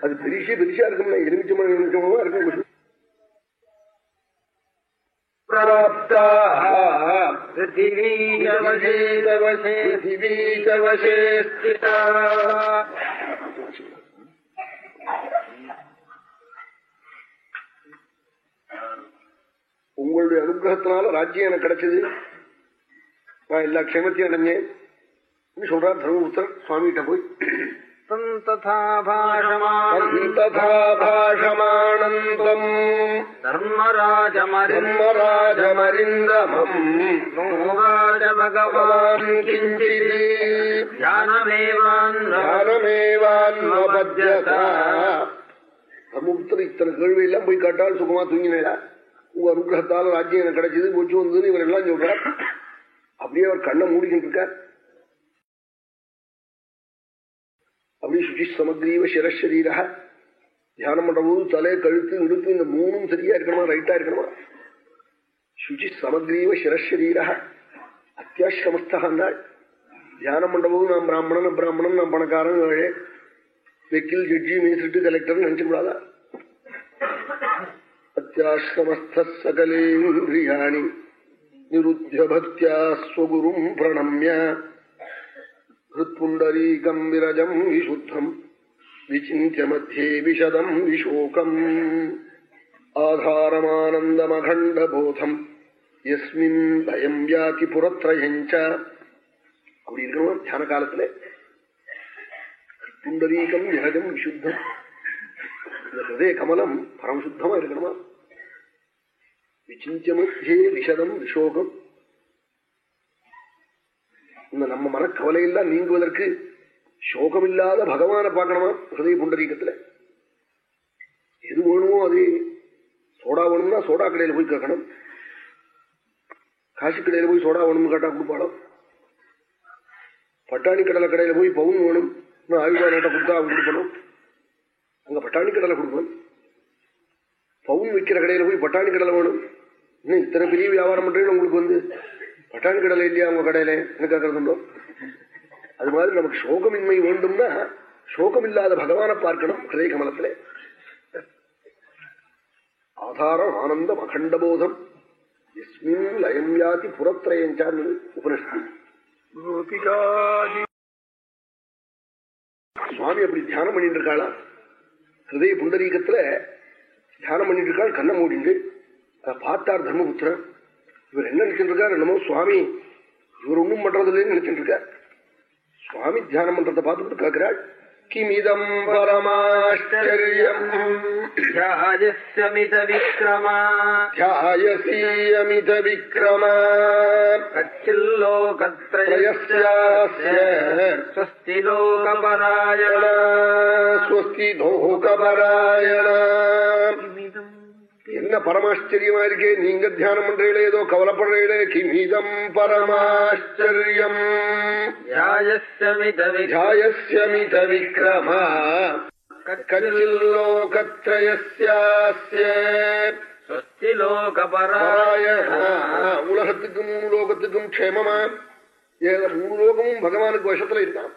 அது பெரிய பெருசா இருக்கும்னா எலுமிச்ச மழை இருக்கும் உங்களுடைய அனுகிரகத்தினால ராஜ்யம் எனக்கு கிடைச்சது. நான் எல்லா க்ஷேமத்தையும் அடைஞ்சேன். சொல்றார் தர்மபுத்தர் சுவாமிகிட்ட போய் ഭാഷമാണന്തം ധർമ്മരാജമരിന്ദമം ഭഗവാൻ കിഞ്ചിരി ജ്ഞാനമേവാന്നപദ്യത சமுத்திர இத்தனை கேள்வி எல்லாம் போய் கேட்டால் சுகமா தூங்கினேடா. உங்க அனுகிரகத்தால் ராஜ்யம் எனக்கு கிடைச்சது போச்சு வந்ததுன்னு இவர் எல்லாம் சொல்றார். அப்படியே அவர் கண்ணை மூடிக்கிட்டு இருக்கார். அப்படியே சுச்சி சமக்ரீவ சிரஷரீரா தியானம் பண்ற போது தலை கழுத்து இடுப்பு இந்த மூணும் சரியா இருக்கணுமா? ரைட்டா இருக்கணுமா? சுச்சி சமக்ரீவ சிரஷரீரா அத்தியாசிரமஸ்தான்னாள் தியானம் பண்ற போது நான் பிராமணன் பிராமணன் நான் பணக்காரன் ஏழை வெக்கில் ஜட்ஜி மேசிட்டு கலெக்டர் நினைச்சுக்கூடாதா அத்தியாசிரமஸ்த சகலேந்திரியாணி நிருத்திய பக்தியா ஸ்வகுரும் பிரணம்ய. ஹிருத்புண்டரீகம் விரஜம் விசுத்தம் விசிந்திய மத்தியே விஷதம் விஷோகம் ஆதாரமானந்தமகண்டபோதம் எஸ்மின் பயம் வியாதி புறத்ரயஞ்ச அப்படி இருக்கணும் தியான காலத்துல புண்டரீகம் விரஜம் விசுத்தம் இந்த ஹிருதய கமலம் பரமசுத்தமா இருக்கணுமா விசிந்திய மத்தியே விஷதம் விஷோகம் இந்த நம்ம மனக்கவலையெல்லாம் நீங்குவதற்கு சோகமில்லாத பகவானை பார்க்கணுமா? ஹிருதய புண்டரீகத்துல. எது வேணுமோ அது சோடா வேணும்னா சோடா கடையில போய் கேட்கணும். காசு கடையில போய் சோடா வேணும்னு கேட்டா கொடுப்பாளோ? பட்டாணி கடலை கடையில போய் பவுன் வேணும். ஆயுர்வேத நட்டை கொடுத்தா அவங்க கொடுக்கணும். அங்க பட்டாணி கடலை கொடுக்கணும். பவுன் விற்கிற கடையில போய் பட்டாணி கடலை வேணும். இன்னும் இத்தனை பெரிய வியாபாரம் பண்றேன்னு உங்களுக்கு வந்து பட்டாணி கடலை இல்லையா உங்க கடையில? என்ன கேட்கறதுண்டோ அது மாதிரி நமக்கு சோகமின்மை வேண்டும்னா சோகம் இல்லாத பகவான பார்க்கணும் ஹிருதய கமலத்திலே. ஆதாரம் ஆனந்தம் அகண்டபோதம். எஸ்மின் லயம் யாதி புறத்திரயஞ்சான்னு உபனிஷத்து சுவாமி அப்படி தியானம் பண்ணிட்டு இருக்காளா ஹிருதய புண்டரீகத்துல தியானம் பண்ணிட்டு இருக்காள் கண்ணை மூடிண்டு. அதை பார்த்தார் தர்மபுத்திரன் இவர் என்ன நினைச்சிட்டு இருக்கார் என்னமோ சுவாமி இவர் ஒன்றும் பண்றது இல்லைன்னு நினைச்சிட்டு இருக்கார் சுவாமி தியானம் பண்றதை பார்த்துட்டு கேட்கிறாள் கிமிதம் பரமாச்சரியமித விக்கிரமாஸ்வஸ்தி லோகபராயண என்ன பரமாச்சரியமா இருக்கே நீங்க தியானம் பண்றீங்களே ஏதோ கவலைப்படுறீங்களே? கிமிதம் பரமாச்சரியம். ஜாயஸ்யமித விக்ரமா. உலகத்துக்கும் லோகத்துக்கும் க்ஷேமமா? மூணு லோகமும் பகவானுக்கு வசத்துல இருக்கான்.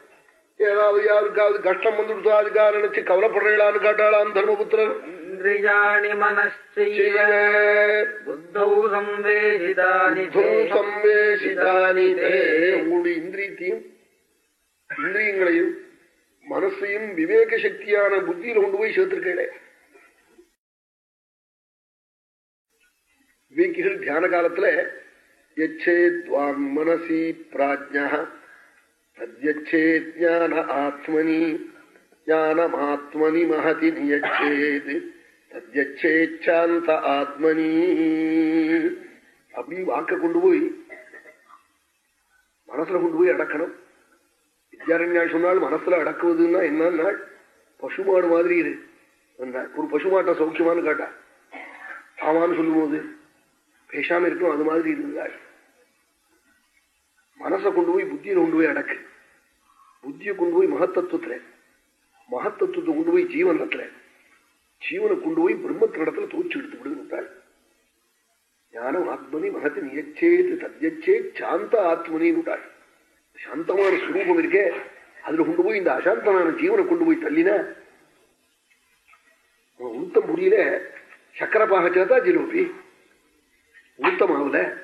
ஏதாவது யாருக்காவது கஷ்டம் வந்துடுதோ அதுக்காக நினைச்சு கவலைப்படுறீங்களான்னு காட்டாளாம் தர்மபுத்திரன் इन्द्रियाणि मनश्चैव बुद्धौ संवेदितानि ते சம்வேசிதானி தே. உங்களுடைய இந்திரியத்தையும் இந்திரியங்களையும் மனசையும் விவேக சக்தியான புத்தியில கொண்டு போய் சேர்த்திருக்கே விவேகிகள் தியான காலத்துல எச்சேத்வாங் மனசி பிராஜ்யா தத்யச்சேத் ஞான ஆத்மனி ஞானமாத்மனி மகதி நியச்சேத் தத்யச்சேச்சாந்த ஆத்மனி அப்படி வாக்க கொண்டு போய் மனசுல கொண்டு போய் அடக்கணும் வித்யாரண்யால் சொன்னால் மனசுல அடக்குவதுன்னா என்னன்னா பசுமாடு மாதிரி இரு. ஒரு பசுமாட்டை சௌக்கியமானு கேட்டா. ஆமான்னு சொல்லும் போது பேசாம இருக்கும் அது மாதிரி இருந்தாள் மனசை கொண்டு போய் புத்தியில கொண்டு போய் அடக்கு. புத்தியை கொண்டு போய் மகத்தத்துவத்துல. மகத்தத்துவத்தை கொண்டு போய் ஜீவனத்துல. ஜீவனை கொண்டு போய் பிரம்மத்தினிடத்துல தோச்சு எடுத்து விடுகிறார் ஞானம் ஆத்மனி மகத்து நியச்சேது தத்யச்சே சாந்த ஆத்மனி சாந்தமான சுரூபம் இருக்கே. அதுல கொண்டு போய் இந்த அசாந்தமான ஜீவனை கொண்டு போய் தள்ளினா. உளுத்தம் புரியல. சக்கரை பாக சேர்த்தா ஜிலோபி. ஆகல.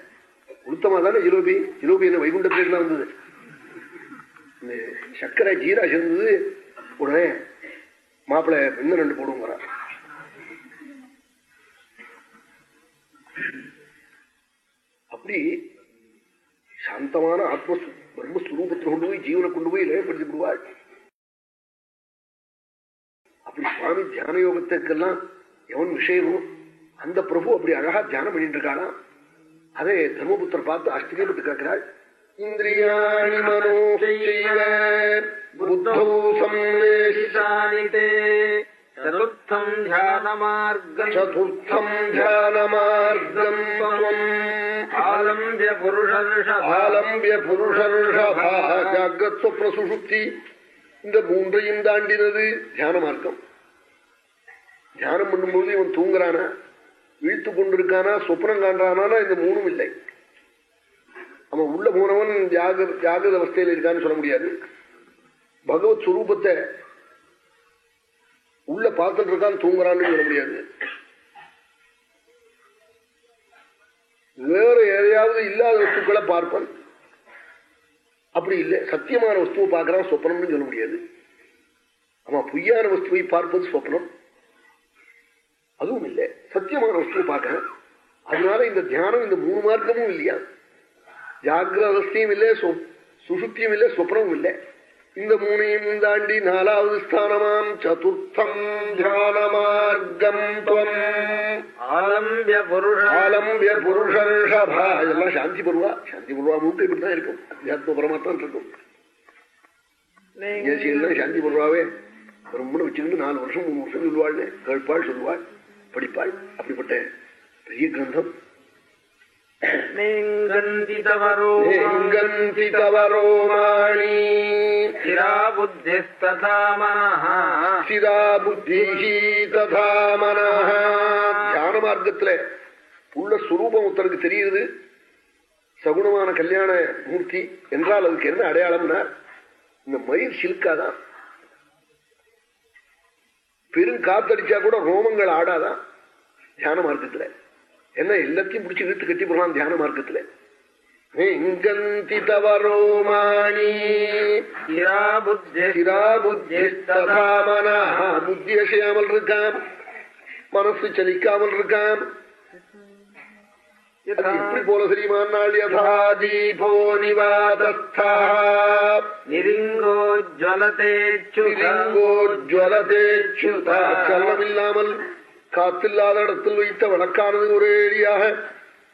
உளுத்தமா தானே ஜிலோபி? ஜிலோபி என்ன வைகுண்டத்துல இருந்தா வந்தது. இந்த சக்கரை ஜீரா சேர்ந்தது. உடனே மாப்பிள்ளை இன்னும் ரெண்டு போடுவோம் அப்படி சாந்தமான ஆத்ம பிரம்மஸ்வரூபத்தில் கொண்டு போய் ஜீவனை கொண்டு போய் லயப்படுத்தி விடுவாள். அப்படி சுவாமி தியான யோகத்துக்கெல்லாம் எவன் விஷயமும் அந்த பிரபு அப்படி அழகா தியானம் பண்ணிட்டு இருக்காளாம் அதே தர்மபுத்தர் பார்த்து ஆச்சரியப்பட்டு கேட்கிறாள் இந்திரியாணி மனோ புத்தோ சம்வேஷிதானி சதுர்த்தம் தியானமார்க்கம் சதுர்த்தம் தியானமார்க்கம் ஆலம்பிய புருஷர்ஷபா ஆலம்பிய புருஷர்ஷபா ஜாகிரத் சொப்ன சுசுப்தி இந்த மூன்றையும் தாண்டினது தியான மார்க்கம் தியானம் பண்ணும்போது இவன் தூங்குறானா? வீழ்த்து கொண்டிருக்கானா? சொப்னம் காண்றானா இந்த மூணும் இல்லை. அவன் உள்ள போனவன் ஜாக ஜாகிரத அவஸ்தையில் இருக்கான்னு சொல்ல முடியாது. பகவத் சுரூபத்தை உள்ள பார்த்துட்டு இருக்கான் தூங்குறான்னு சொல்ல முடியாது. வேற எதையாவது இல்லாத வஸ்துக்களை பார்ப்பன். அப்படி இல்லை. சத்தியமான வஸ்துவை பார்க்கறான் சொப்பனம்னு சொல்ல முடியாது. ஆமா பொய்யான வஸ்துவை பார்ப்பது சொப்னம் அதுவும் இல்லை. சத்தியமான வஸ்துவை பார்க்கறேன். அதனால இந்த தியானம் இந்த மூணு மார்க்கமும் இல்லையா? ஜாகிரவஸ்தையும் இல்லை சுசுத்தியும் இல்லை சொப்னமும் இல்லை. இந்த மூணையும் தாண்டி நாலாவது ஸ்தானமாம். சதுர்த்தம் தியான மார்க்கம் ஆலம்பிய புருஷ ஆலம்பிய புருஷர்ஷபா இதெல்லாம் சாந்தி பருவா சாந்தி பருவா மூட்டை இப்படித்தான் இருக்கும். அத்தியாத்ம பரமாத்தான் இருக்கும். ஏசியெல்லாம் சாந்தி பருவாவே ரொம்ப வச்சுக்கிட்டு நாலு வருஷம் மூணு வருஷம் சொல்லுவாள் கேட்பாள் சொல்லுவாள் படிப்பாள். அப்படிப்பட்ட பெரிய கிரந்தம். நீங்கந்திதவரோமாணி ஸ்திரா புத்திஸ்ததா மனः சிதா புத்தி ததா மனஹ தியான மார்க்கத்துல உள்ள சுரூபம் ஒருத்தருக்கு தெரியுது சகுணமான கல்யாண மூர்த்தி என்றால் அதுக்கு என்ன அடையாளம்னா இந்த மயிர் சில்காதான் பெரும் காத்தடிச்சா கூட ரோமங்கள் ஆடாதான் தியான மார்க்கத்துல என்ன எல்லாத்தையும் பிடிச்சி இழுத்து கட்டி போடலாம் தியான மார்க்கத்துல? புத்தி அசையாமல் இருக்கான் மனசு சலிக்காமல் இருக்கான் அது எப்படி போல தெரியுமான் யதா தீபோ காத்தில்லாத இடத்தில் வைத்த வழக்கானது ஒரேடியாக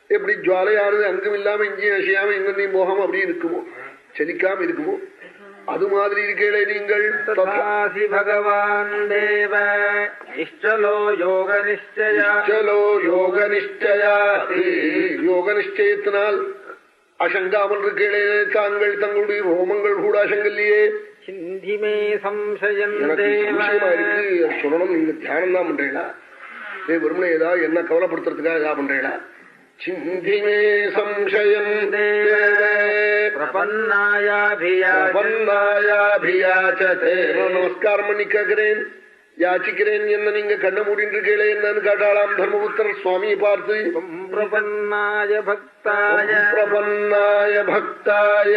எப்படி ஜுவாலையானது அங்கும் இல்லாம இங்கேயும் அசையாம இங்கேயும் போகாம அப்படி இருக்குமோ? செலிக்காம இருக்குமோ? அது மாதிரி இருக்கீங்களே நீங்கள். பகவான் தேவ. நிஷ்டலோ யோக சலோ யோக நிஷ்டயா யோக நிச்சயத்தினால் அசங்காமல் இருக்கீங்களே தாங்கள் தங்களுடைய ரோமங்கள் கூட அசங்கல்லையே. சிந்திமே சம்சயம் இருக்கு. சொல்லணும். நீங்க தியானம் தான் பண்றீங்களா? ஏ வெறுமனே ஏதாவது என்ன கவலைப்படுத்துறதுக்காக ஏதாவது பண்றீங்களா? சிந்திமே சம்சயம் நமஸ்காரம் பண்ணி கேட்கிறேன். யாச்சிக்கிறேன் என்ன நீங்க கண்ண மூடிட்டு இருக்கீங்களே என்னன்னு கேட்டாளாம் தர்மபுத்திரர் சுவாமியை பார்த்து. பிரபன்னாய பக்தாய. பிரபன்னாய பக்தாய.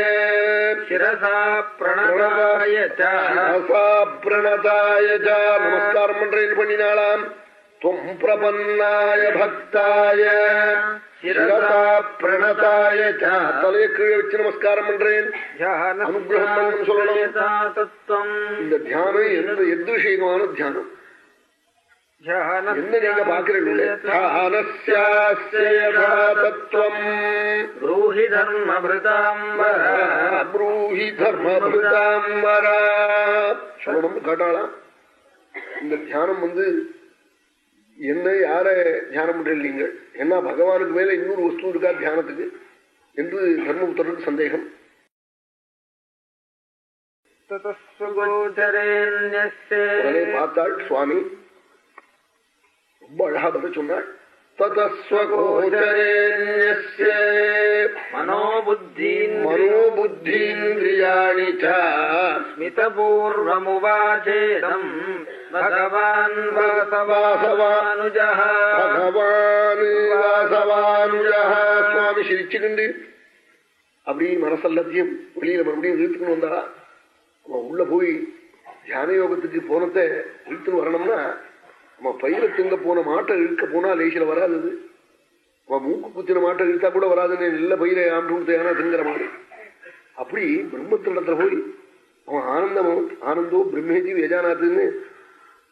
சிரசா பிரணதாய சிரசா பிரணதாய. நமஸ்காரம் பண்றேன் பண்ணினாளாம். துவம் பிரபன்னாய பக்தாய சிரசா பிரணதாய. தலையை கீழே வச்சு நமஸ்காரம் பண்றேன் அனுகிரகம் சொல்லணும். இந்த தியானம் எந்த எந்த விஷயமான தியானம் என்ன நீங்க பாக்குறீங்க தத்துவம் ப்ரூஹி தர்மபிருதாம்பர ப்ரூஹி தர்மபிருதாம்பரா சொல்லணும் கேட்டாளா? இந்த தியானம் வந்து என்ன யார தியானம் பண்றீங்க நீங்கள்? என்ன பகவானுக்கு மேல இன்னொரு வஸ்து இருக்கா தியானத்துக்கு? என்று தர்மபுத்தருக்கு சந்தேகம். உடனே பார்த்தாள் சுவாமி ரொம்ப அழகா பதில் சொன்னாள். ததஸ்வகோச்சரேண்யஸ்ய மனோபுத்தீன் மனோபுத்தீந்திரியாணி ச ஸ்மிதபூர்வமுவாச்சேதம் பகவான் வாசவானுஜः பகவான் வாசவானுஜா சுவாமி சிரிச்சுக்கிண்டு அப்படி மனசல்லத்தையும் வெளியில மறுபடியும் இழுத்துக்கணும் வந்தாரா? அவன் உள்ள போய் தியான யோகத்துக்கு போனத்தை இழுத்துன்னு வரணும்னா அவன் பயிர திங்க போன மாட்டை இழுக்க போனா லேசில வராது அது. அவன் மூக்கு குத்தின மாட்டை இழுத்தா கூட வராதுன்னு நல்ல பயிரை ஆண்டு ஏன்னா திங்கிற மாதிரி. அப்படி பிரம்மத்தினிடத்துல போய் அவன் ஆனந்தம் ஆனந்தோ பிரம்மேஜி வேஜானாத்துன்னு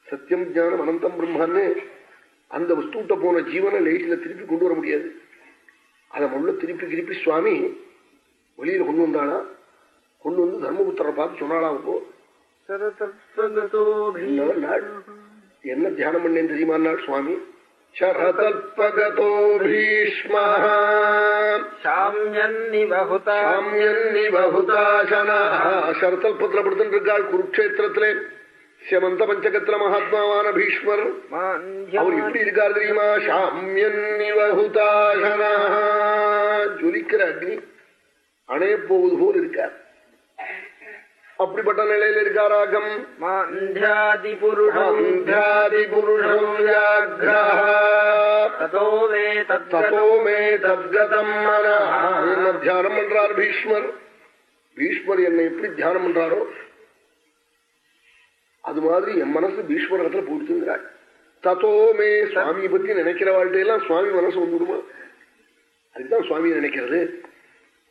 சத்தியம் ஞானம் அனந்தம் பிரம்மான்னு அந்த வஸ்துட்ட போன ஜீவனை லேசில திருப்பி கொண்டு வர முடியாது. அதை முள்ள திருப்பி திருப்பி சுவாமி வெளியில கொண்டு வந்தாளா? கொண்டு வந்து தர்மபுத்திரரை பார்த்து சொன்னாலாம் இப்போ என்ன நாள் என்ன தியானம் பண்ணேன் தெரியுமா நாள் சுவாமி சரதல்பகதோ பீஷ்மா சாமியன்னிவகுதா சரதல்பத்துல படுத்துட்டு இருக்காள் குருக்ஷேத்திரத்திலே செமந்த பஞ்சகத்திர மகாத்மாவான பீஷ்மர் அவர் எப்படி இருக்கார் தெரியுமா சாமியன்னிவகுதாசனா ஜொலிக்கிற அக்னி அணைய போவது போல் இருக்கார் அப்படிப்பட்ட நிலையில் இருக்காராகம் மாந்தியாதி புருஷம் தத்கதம். என்ன தியானம் பண்றார் பீஷ்மர். பீஷ்மர் என்னை எப்படி தியானம் பண்றாரோ அது மாதிரி என் மனசு பீஷ்மர் இடத்துல போட்டுங்கிறார் ததோ மே சுவாமியை பத்தி நினைக்கிற வாழ்க்கையெல்லாம் சுவாமி மனசு வந்துடுமா? அதுதான் சுவாமி நினைக்கிறது.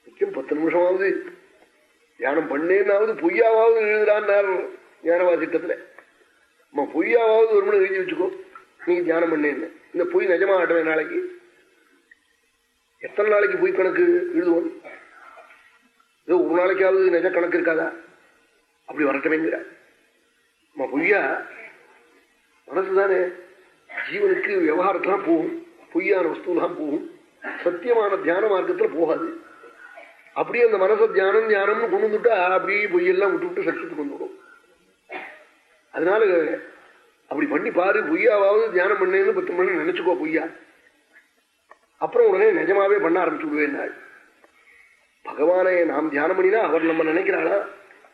முக்கியம் பத்து நிமிஷமாவது தியானம் பண்ணேன்னாவது பொய்யாவது எழுதுறான்னார் ஞானவாசிட்டத்துல அம்மா பொய்யாவது ஒரு மணி எழுதி வச்சுக்கோ. நீ தியானம் பண்ணேன்னு. இந்த பொய் நிஜமா ஆட்டுவேன் நாளைக்கு? எத்தனை நாளைக்கு பொய் கணக்கு எழுதுவோம்? ஏதோ ஒரு நாளைக்காவது நிஜ கணக்கு இருக்காதா? அப்படி வரட்டமேங்கிற. அம்மா பொய்யா? மனசுதானே ஜீவனுக்கு விவகாரத்தெல்லாம் போகும். பொய்யான வஸ்துலாம் போகும். சத்தியமான தியான மார்க்கத்துல போகாது. அப்படியே அந்த மனச தியானம் தியானம்னு கொண்டு வந்துட்டா அப்படியே பொய்யெல்லாம் விட்டு விட்டு சட்சத்துக்கு வந்துடும் அதனால அப்படி பண்ணி பாரு பொய்யாவது தியானம் பண்ணேன்னு பத்து மணி நினைச்சுக்கோ பொய்யா. அப்புறம் உடனே நிஜமாவே பண்ண ஆரம்பிச்சு விடுவேன் பகவானை நாம் தியானம் பண்ணினா அவர் நம்ம நினைக்கிறாளா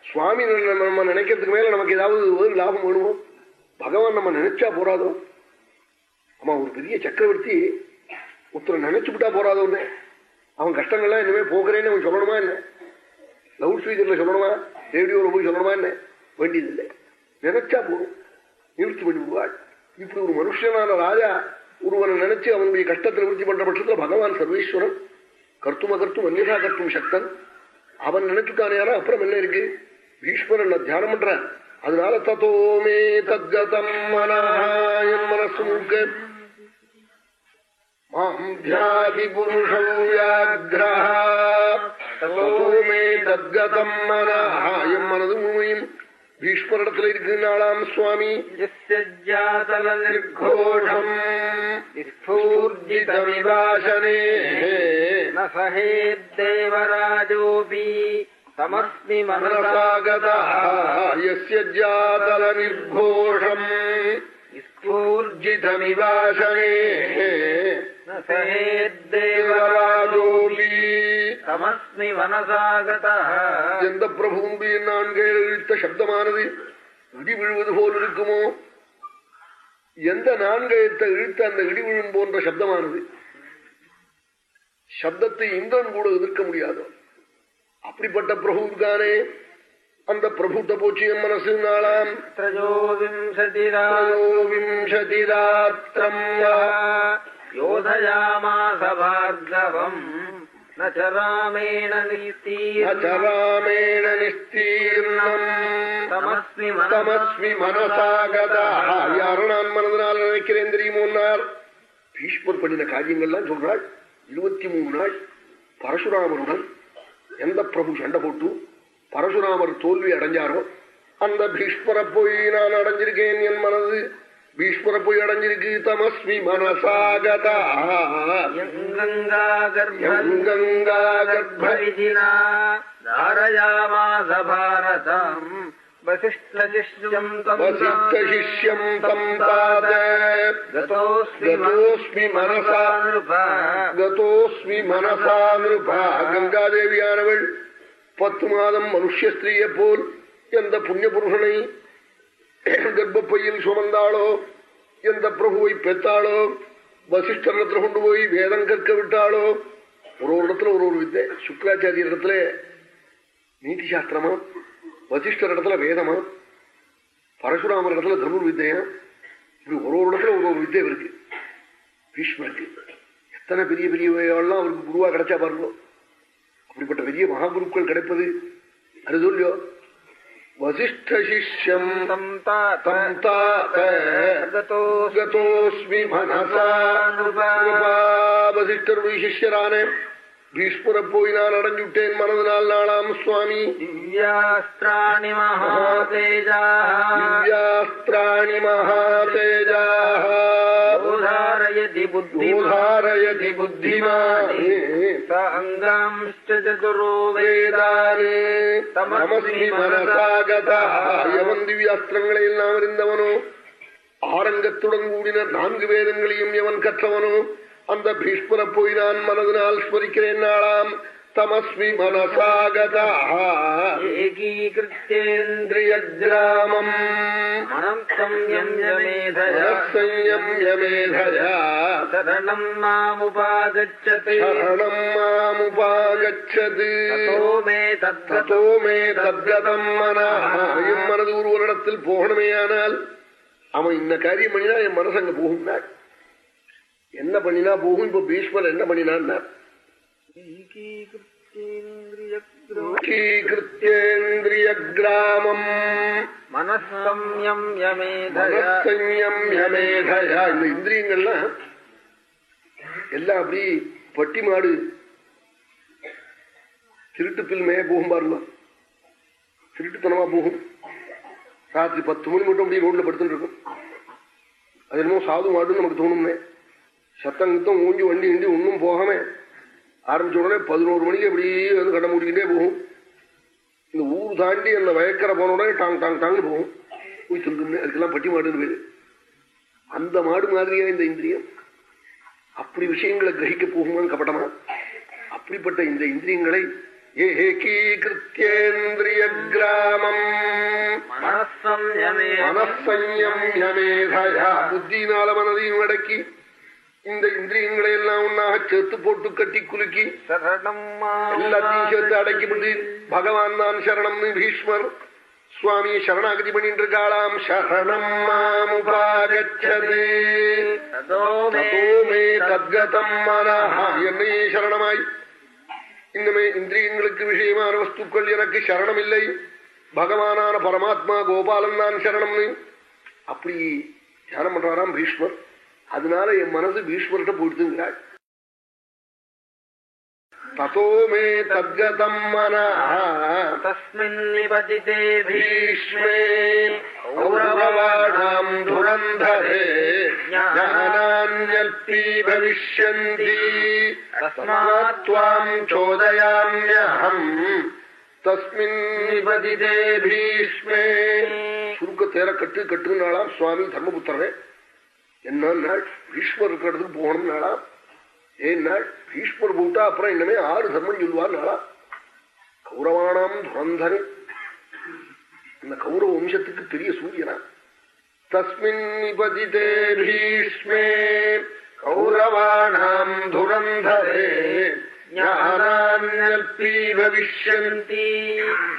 சுவாமி நம்ம நினைக்கிறதுக்கு மேல நமக்கு ஏதாவது ஒரு லாபம் வேணுமோ? பகவான் நம்ம நினைச்சா போறாதோ ஆமா ஒரு பெரிய சக்கரவர்த்தி ஒருத்தரை நினைச்சு விட்டா போறாதோன்னு அவன் கஷ்டங்கள்லாம் இனிமே போகிறேன்னு அவன் சொல்லணுமா என்ன? லவுட் ஸ்பீக்கர்ல சொல்லணுமா? ரேடியோவில் போய் சொல்லணுமா என்ன? வேண்டியதில்லை. நினைச்சா போதும். நிவர்த்தி பண்ணி விடுவாள். இப்படி ஒரு மனுஷனான ராஜா ஒருவனை நினைச்சு அவனுடைய கஷ்டத்தை நிவர்த்தி பண்ற பட்சத்துல பகவான் சர்வேஸ்வரன் கர்த்தும கர்த்தும் அந்நியதா கர்த்தும் சக்தன். அவன் நினைச்சுட்டானே அப்புறம் என்ன இருக்கு? பீஷ்மரன் தியானம் பண்ற அதனால தத்தோமே தத்கதம் மனசு முழுக்க மாந்தியாதிபுருஷம் வியாக்ரஹ தத்தோமே தத்கதம் மனஹாயம் மனது முழுமையும் பீஷ்மரிடத்துல இருக்குன்னாளாம் சுவாமி. ஜாதல கோஷம் நிர்கோஷமிவாசனே ந சஹேத்தேவராஜோபி தமஸ்மி மனசா மனசாகதः ஜாதல நிர்கோஷம் ஸ்பூர்ஜிதமிவாசனே சேதேவராஜோபி வனசாகத எந்த பிரபும்பி நான் கேட்ட சப்தமானது இடி விழுவது போல் இருக்குமோ எந்த நான்கயத்தை இழுத்த அந்த இடி விழும் போன்ற சப்தமானது சப்தத்தை இந்திரன் கூட எதிர்க்க முடியாதோ அப்படிப்பட்ட பிரபுதானே அந்த பிரபுத்த போச்சு என் மனசு நாளாம் திரஜோவிம்சதிராத்திரம் योधयामास भार्गवम् न च रामेण निस्तीर्णम् அச்சராமேண நிஸ்தீர்ணம் तमस्मि தமஸ்மி மனசாகதா யாரும் நான் மனதனால் நினைக்கிறேன் தெரியுமோன்னார் பீஷ்மர் பண்ணின காரியங்கள்லாம் சொல்றாள் இருபத்தி மூணு நாள் பரசுராமருடன் எந்த பிரபு சண்டை போட்டு பரசுராமர் தோல்வி அடைஞ்சாரோ அந்த பீஷ்மரை போய் நான் அடைஞ்சிருக்கேன் என் மனது பீஷ்மரை போய் அடைஞ்சிருக்கு. தமஸ்மி மனசாகதா. கங்கா கங்கா கர்ப்ப கர்ப்பினா தாரயாமாச பாரதம் வசிஷ்டசிஷ்யம் தம் தாத கதோஸ்மி மனசா கதோஸ்மி மனசா நிருபா கங்காதேவியானவள் பத்து மாதம் மனுஷ்ய ஸ்திரீயை போல் எந்த புண்ணிய புருஷனை கர்ப்பப்பையில் சுமந்தாளோ எந்த பிரபுவை பெற்றாளோ வசிஷ்டரத்துல கொண்டு போய் வேதம் கற்க விட்டாளோ ஒரு ஒரு இடத்துல ஒரு ஒரு வித்தை சுக்ராச்சாரிய இடத்துல நீதி சாஸ்திரமா வசிஷ்டர் இடத்துல வேதமா பரசுராமர் இடத்துல தனுர் வித்தையா இப்படி ஒரு ஒரு இடத்துல ஒரு ஒரு வித்தை இருக்கு பீஷ்மருக்கு எத்தனை பெரிய பெரியவெல்லாம் அவருக்கு குருவா கிடைச்சா பாருங்க அப்படிப்பட்ட பெரிய மகாகுருக்கள் கிடைப்பது அது சொல்லியோ वसिष्ठ शिष्यम गतोस्मी मनसा वसिष्ठर பீஸ்வர போய் நான் அடைஞ்சுட்டேன் மனதினால் நாளாம் சுவாமி திவ்யாஸ்திராணி மகாதேஜாரயதி புத்திமாரயதி புத்திமாங்காம்ஷ்டதுரோ வேதானே தமசி மனசாகதாயவன் திவ்யாஸ்திரங்களை எல்லாம் இருந்தவனோ ஆரங்கத்துடன் கூடின நான்கு வேதங்களையும் எவன் கற்றவனோ அந்த பீஷ்மரை போய் நான் மனதினால் ஸ்மரிக்கிறேன் நாளாம். தமஸ்வி மனசாகீகிருத்தேந்திரியஜ்ராமம் மனம் சம்யமேதயம் மாமுபாகச்சது சரணம் மாமுபாகச்சது தோமே தத்தோமே தத்ரதம் மனாயும் மனது ஒரு ஒரு இடத்தில் போகணுமே ஆனால் அவன் இந்த காரியம் பண்ணினா என் மனசு அங்க என்ன பண்ணினா போகும்? இப்ப பீஷ்மர் என்ன பண்ணினான் கிருத்தேந்திரியகிராமம் மனசம்யம் யமேதயா இந்த இந்திரியங்கள்லாம் எல்லாம் அப்படி பட்டி மாடு திருட்டு பில்மே போகும் பாருங்க. திருட்டுத்தனமா போகும். ராத்திரி பத்து மணி மட்டும் அப்படியே ரோட்ல படுத்துட்டு இருக்கும். அது என்னமோ சாது மாடுன்னு நமக்கு தோணுமே சத்தம் குத்தம் ஊஞ்சி வண்டி இண்டி ஒன்னும் போகாம ஆரம்பிச்ச உடனே பதினோரு மணிக்கு அப்படியே வந்து கடை மூடிக்கிட்டே போகும். இந்த ஊர் தாண்டி அந்த வயக்கரை போன உடனே டாங் டாங் டாங்னு போகும். போய் சொல்லுன்னு அதுக்கெல்லாம் பட்டி மாடுன்னு பேரு அந்த மாடு மாதிரியா இந்த இந்திரியம்? அப்படி விஷயங்களை கிரகிக்க போகுமான்னு கபட்டமா? அப்படிப்பட்ட இந்த இந்திரியங்களை ஏகீகிருத்தியேந்திரிய கிராமம் மனசம்யமே புத்தியினால மனதையும் அடக்கி இந்த இந்திரியங்களை எல்லாம் ஒன்னாக சேர்த்து போட்டு கட்டி குலுக்கி எல்லாத்தையும் சேர்த்து அடக்கி பண்ணி பகவான் தான் சரணம்னு பீஷ்மர். சுவாமி சரணாகதி பண்ணிட்டு இருக்காளாம் சரணம் மாமுபாகச்சதே தத்கதம் மனஹா. என்னையே சரணமாய். இன்னுமே இந்திரியங்களுக்கு விஷயமான வஸ்துக்கள் எனக்கு சரணமில்லை. பகவானான பரமாத்மா கோபாலன் தான் சரணம்னு. அப்படி தியானம் பண்றாராம் பீஷ்மர். அதனால என் மனசு பீஷ்மர்கிட்ட போயிடுதுங்கிறாள். தத்தோமே தத்கதம் மனா தஸ்மின் நிபதிதே பீஷ்மே கௌரவாடாம் துரந்தரே ஞானான்யல்பி பவிஷ்யந்தி தஸ்மாத்வாம் சோதயாம்யஹம் தஸ்மின் நிபதிதே பீஷ்மே சுருக்க தேர கட்டு கட்டுனாலாம் சுவாமி தர்மபுத்திரரே என்ன நாள் பீஷ்மர் இருக்கிறதுக்கு போகணும் நாளா ஏன் நாள் பீஷ்மர் போட்டா அப்புறம் என்னமே ஆறு தர்மம் சொல்லுவார் நாளா கௌரவானாம் துரந்தனே இந்த கௌரவ வம்சத்துக்கு பெரிய சூரியனா. தஸ்மின் நிபதிதே பீஷ்மே. கௌரவானாம் துரந்தரே.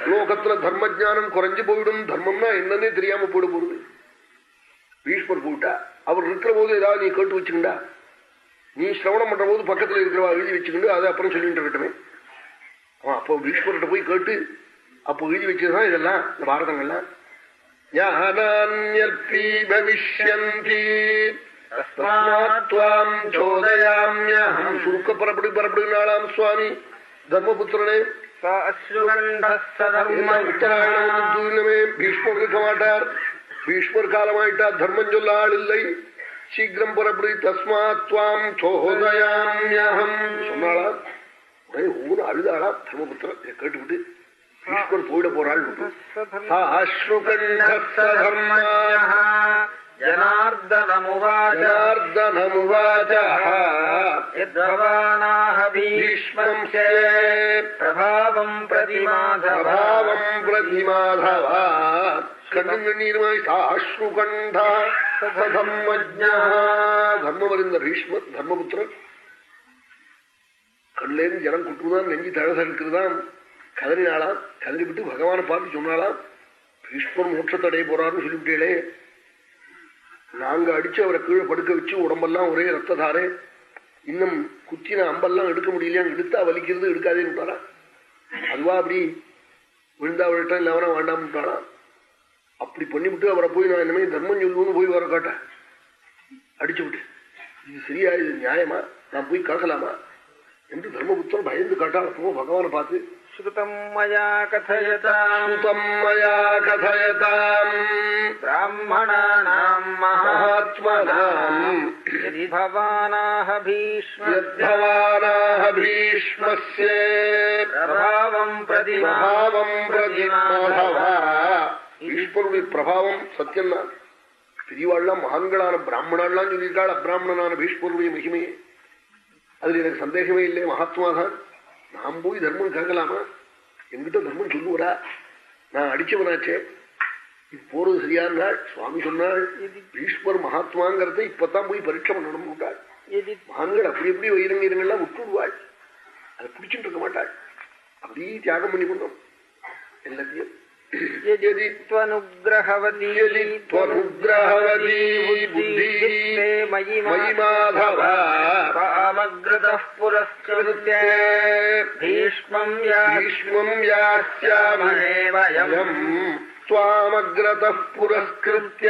லோகத்துல தர்ம ஜானம் குறைஞ்சு போயிடும் தர்மம்னா என்னன்னே தெரியாம போயிட போறது பீஷ்மர் போட்டா. அவர் இருக்கிற போது ஏதாவது நீ கேட்டு வச்சுக்கிண்டா? நீ சிரவணம் பண்ற போது பக்கத்துல இருக்கிறவா எழுதி வச்சுக்கிண்டு அதை அப்புறம் சொல்லிட்டு இருக்கட்டுமே. அவன் அப்போ பீஷ்மர்கிட்ட போய் கேட்டு அப்போ எழுதி வச்சதுதான் இதெல்லாம் இந்த பாரதங்கள்லாம். சுருக்க பரப்படி பரப்படுனாலாம் பீஷ்மர் இருக்க மாட்டார். பீஷ்மர் காலமாயிட்டா தர்மம் சொல்ல ஆள் இல்லை சீக்கிரம் புறப்படி தஸ்மாத் துவாம் சோதயாமியகம் சொன்னாலாம் உடனே ஒவ்வொரு அழுதாளாம் தர்மபுத்திரன் இதை கேட்டுவிட்டு பீஷ்மர் போயிட போறாள் தர்மஜ்ஞः ஜனார்தனமுவாச்ச ஜனார்தனமுவாச்ச यद्भवानाह भीष्मं भीष्मं चेत् பிரபாவம் பிரதிமாதவ பிரபாவம் பிரதிமாதவா கண்ணும் கண்ணீருமாய் சாஸ்ரு கண்டா சதர்மஜா தர்மவரிந்த பீஷ்மர் தர்மபுத்திரன் கண்லேருந்து ஜனம் குட்டுதான் நெஞ்சு தழசெடுக்கிறதாம் கதறினாளாம் கதறி விட்டு பகவானை பார்த்து சொன்னாலாம் பீஷ்மர் மோட்சத்தை அடைய போறாருன்னு சொல்லிவிட்டேளே நாங்க அடிச்சு அவரை கீழே படுக்க வச்சு உடம்பெல்லாம் ஒரே ரத்ததாரே. இன்னும் குத்தின அம்பெல்லாம் எடுக்க முடியலையா எடுத்தா வலிக்கிறது எடுக்காதேன்னு அதுவா அப்படி விழுந்தா விழட்டம் இல்லாம வேண்டாம் அப்படி பண்ணிவிட்டு அவரை போய் நான் இனிமே தர்மம் சொல்லுவோம்னு போய் வர காட்டேன். அடிச்சு விட்டு. இது சரியா இது நியாயமா? நான் போய் கலக்கலாமா என்று தர்மபுத்திரன் பயந்து காட்டாளப்போ பகவானை பார்த்து ஸ்ருதம் மயா கதயதாம் சுதம் மயா கதயதாம் பிராமணானாம் மகாத்மனாம் यदि भवानाह भीष्मस्य யத்பவானாஹ பீஷ்மஸ்ய பிரபாவம் பிரதிமா பிரபாவம் பிரதிமாதவா ஈஸ்வருடைய பிரபாவம் சத்தியம்தான் பெரியவாள்லாம் மகான்களான பிராமணாலாம் சொல்லியிருக்காள் அப்பிராமணனான பீஷ்மருடைய மகிமையே அதுல எனக்கு சந்தேகமே இல்லை மகாத்மா தான் நான் போய் தர்மம் கேட்கலாமா என்கிட்ட தர்மம் சொல்லுவரா நான் அடிச்சவனாச்சே. போறது சரியான நாள் சுவாமி சொன்னாள் பீஷ்மர் மகாத்மாங்கிறத இப்பதான் போய் பரீட்சை பண்ணணும் விட்டாள் மகான்கள் அப்படி எப்படி வைரங்கீரங்கள்லாம் விட்டுடுவாள்? அதை பிடிச்சிட்டு இருக்க மாட்டாள். அப்படியே தியாகம் பண்ணி கொண்டோம் எல்லாத்தையும் यदि त्वनुग्रहवती यदि त्वनुग्रहवती बुद्धिः बुद्धिः मयि मयि माधव कामग्रतः पुरस्कृत्य भीष्मम् भीष्मम् यास्यामहे वयम् त्वामग्रतः पुरस्कृत्य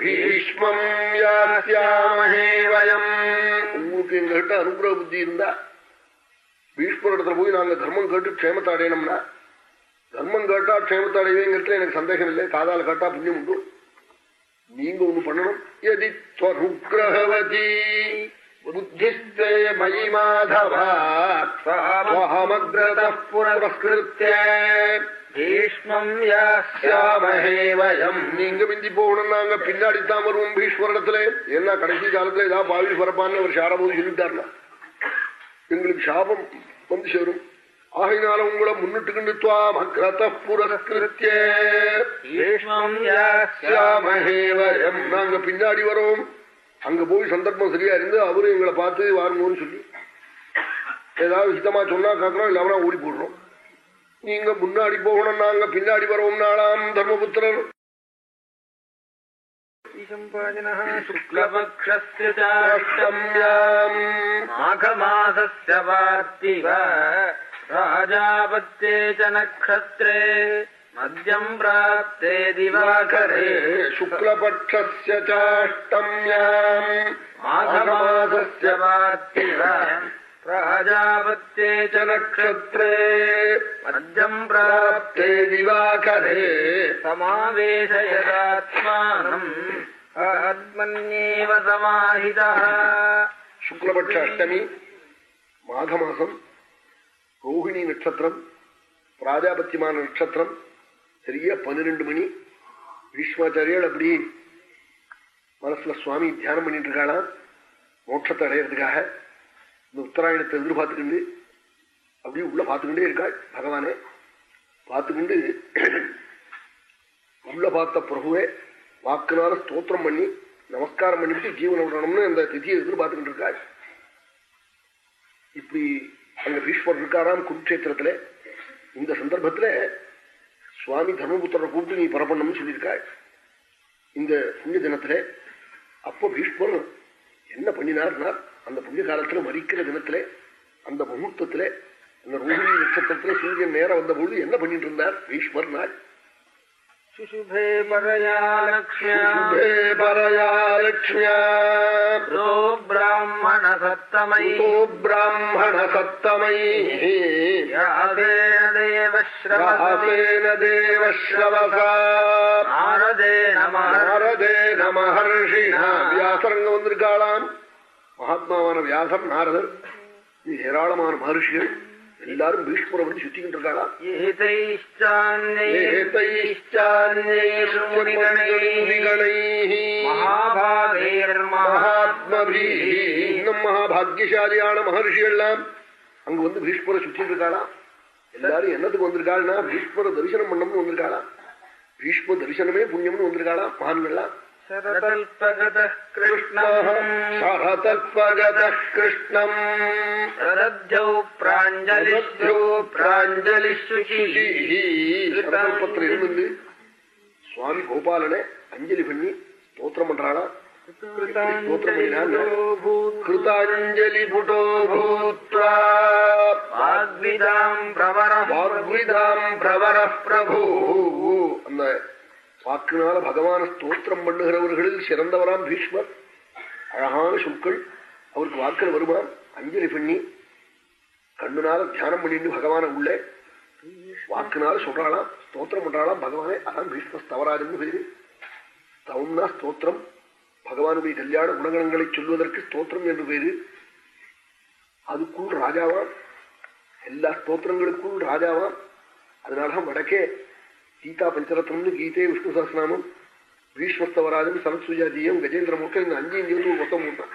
பீஷ்மம் யாஸ்யாமஹே வயம் உங்களுக்கு எங்ககிட்ட அனுகிரக புத்தி இருந்தா பீஷ்மரிடத்துல போய் நாங்க தர்மம் கேட்டு க்ஷேமத்தை அடையணும்னா தர்மம் கேட்டா க்ஷேமத்தை அடைவேங்கிறது எனக்கு சந்தேகம் இல்லை. காதால கேட்டா புண்ணியம் உண்டு. நீங்க ஒண்ணு பண்ணணும். எதி துவருக்ரகவதி புத்திஸ்தே மயி மாதவாமகிருத்திய பீஷ்மம் யாமஹே வயம். நீங்க மிஞ்சி போகணும். நாங்க பின்னாடி தான் வருவோம் பீஷ்மரிடத்துல. என்ன கடைசி காலத்துல ஏதாவது பாவி பரப்பான்னு ஒரு சாரபோது சொல்லிட்டாருனா எங்களுக்கு சாபம் வந்து சேரும். ஆகையினால உங்களை முன்னிட்டுக்கிண்டு துவாம் அக்ரத புரஸ்கிருத்தியேஷ்மேவயம் நாங்க பின்னாடி வரோம். அங்க போய் சந்தர்ப்பம் சரியா இருந்து அவரு எங்களை பார்த்து வாருங்கன்னு சொல்லி. ஏதாவது ஹிதமா சொன்னா காக்கிறோம் இல்லாம ஓடி போடுறோம். நீங்க முன்னாடி போகணும் நாங்க பின்னாடி வரோம் நாளாம் தர்மபுத்திரர். சுக்லபக்ஷம் மாகமாசிவ राजापत्ये च नक्षत्रे मद्यम् प्राप्ते दिवाकरे शुक्लपक्षस्य चाष्टम्याम् माघमासस्य पार्थिव प्राजापत्ये च नक्षत्रे मद्यम् प्राप्ते दिवाकरे समावेशयदात्मानम् आत्मन्येव समाहितः शुक्लपक्ष अष्टमी माघमासम् ரோஹிணி நட்சத்திரம் பிராஜாபத்தியமான நட்சத்திரம் சரியா பன்னிரெண்டு மணி. பீஷ்மாச்சாரியால் அப்படி மனசுல சுவாமி தியானம் பண்ணிட்டு இருக்காளாம் மோட்சத்தை அடையிறதுக்காக. இந்த உத்தராயணத்தை எதிர்பார்த்துக்கிண்டு அப்படியே உள்ள பார்த்துக்கிட்டே இருக்காள் பகவானே. பார்த்துக்கிண்டு உள்ள பார்த்த பிரபுவே வாக்குனால ஸ்தோத்திரம் பண்ணி நமஸ்காரம் பண்ணிவிட்டு ஜீவன் விடணும்னு அந்த திதியை எதிர்பார்த்துக்கிட்டு இருக்காள். இப்படி அங்க பீஷ்மர் இருக்காராம் குருட்சேத்திரத்துல இந்த சந்தர்ப்பத்துல சுவாமி தர்மபுத்திரரை கூப்பிட்டு நீ புறப்படணும்னு சொல்லியிருக்காள் இந்த புண்ணிய தினத்துல அப்போ பீஷ்மர் என்ன பண்ணினார்னா அந்த புண்ணிய காலத்துல மறிக்கிற தினத்துல அந்த முகூர்த்தத்துல அந்த ரோஹிணி நட்சத்திரத்துல சூரியன் நேரம் வந்த பொழுது என்ன பண்ணிட்டு இருந்தார்? பீஷ்மர் நாள் शुशुभे परया लक्ष्म्या சுபே பரயா லட்சுமியா रो ब्राह्मण ब्राह्मण सत्तमै कुतो ब्राह्मण सत्तमैः व्यासेन देवश्रवसै व्यासेन देवश्रवसा नारदेन महर्षिणा நாரதேன மகர்ஷினா வியாசரங்க வந்திருக்காளாம் மகாத்மாவான வியாசர் நாரதர் இது ஏராளமான மகர்ஷிகள் எல்லாரும் பீஷ்மரை வந்து சுத்திக்கிட்டு இருக்காளா இன்னும் மகாபாகியசாலியான மகர்ஷி எல்லாம் அங்க வந்து பீஷ்மரை சுத்திட்டு இருக்காளா? எல்லாரும் என்னத்துக்கு வந்திருக்காள்னா பீஷ்மர தரிசனம் பண்ணம்னு வந்திருக்காளா? பீஷ்ம தரிசனமே புண்ணியம்னு வந்திருக்காளா? மகான்கள்லாம்? शरतल्पगतः कृष्णः சரதல்பகதः கிருஷ்ணம் प्रदध्यौ प्राञ्जलिश्चो प्राञ्जलिशुचिः சரதல்பத்தில் இருந்து சுவாமி கோபாலனை அஞ்சலி பண்ணி ஸ்தோத்திரம் பண்றாளா கிருதாஞ்சலி புட்டோ பூத்வா वाग्विदाम् प्रवरः வாக்விதாம் பிரவர பிரபு அந்த வாக்குனால பகவான ஸ்தோத்திரம் பண்ணுகிறவர்களில் சிறந்தவராம் பீஷ்மர். அழகான சொற்கள். அவருக்கு வாக்கில் வருமாம் அஞ்சலி பண்ணி கண்ணுனால தியானம் பண்ணிட்டு பகவான உள்ளே. வாக்குனால சொல்றாளாம் ஸ்தோத்திரம் பண்றாளாம் பகவானே அதான் பீஷ்ம ஸ்தவராஜன் பேரு ஸ்தவம்னா ஸ்தோத்திரம். பகவானுடைய கல்யாண குணகணங்களை சொல்வதற்கு ஸ்தோத்திரம் என்று பேரு. அதுக்குள் ராஜாவாம். எல்லா ஸ்தோத்திரங்களுக்குள் ராஜாவாம். அதனாலதான் வடக்கே கீதா பஞ்சரத்னம்னு கீதே விஷ்ணு சஹஸ்நாமம் பீஷ்மஸ்தவராஜன் சரத்சுஜாஜியம் கஜேந்திர மூட்டம் இந்த அஞ்சு இந்திய ஒரு மொத்தம் மூட்டான்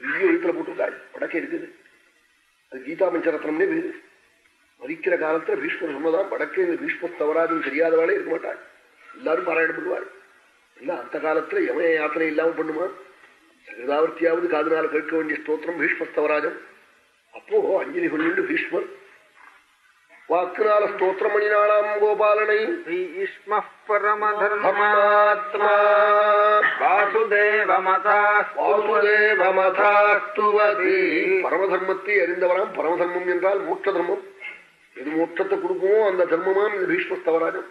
பெரிய எழுத்துல போட்டிருக்காள் வடக்கே இருக்குது. அது கீதா பஞ்சரத்னம்னே பேரு. மறிக்கிற காலத்துல பீஷ்மர் சொன்னதான் வடக்கே இந்த பீஷ்மஸ்தவராஜன் தெரியாதவாளே இருக்க மாட்டாள் எல்லாரும் பாராயணம் பண்ணுவாள் அந்த காலத்துல யமய யாத்திரை இல்லாமல் பண்ணுமா? சகிருதாவர்த்தியாவது காதுனால கேட்க வேண்டிய ஸ்தோத்திரம் பீஷ்மஸ்தவராஜன் அப்போ அஞ்சலி பண்ணிண்டு பீஷ்மர் வாக்குனால ஸ்தோத்திரம் பண்ணினாளாம் கோபாலனை भीष्मः परमधर्मात्मा தர்மாத்மா வாசுதேவமதாஸ்துவதி பரமதர்மத்தை அறிந்தவராம் பரமதர்மம் என்றால் மோட்ச தர்மம் எது மோட்சத்தை கொடுக்குமோ அந்த தர்மமாம் இது பீஷ்மஸ்தவராஜன்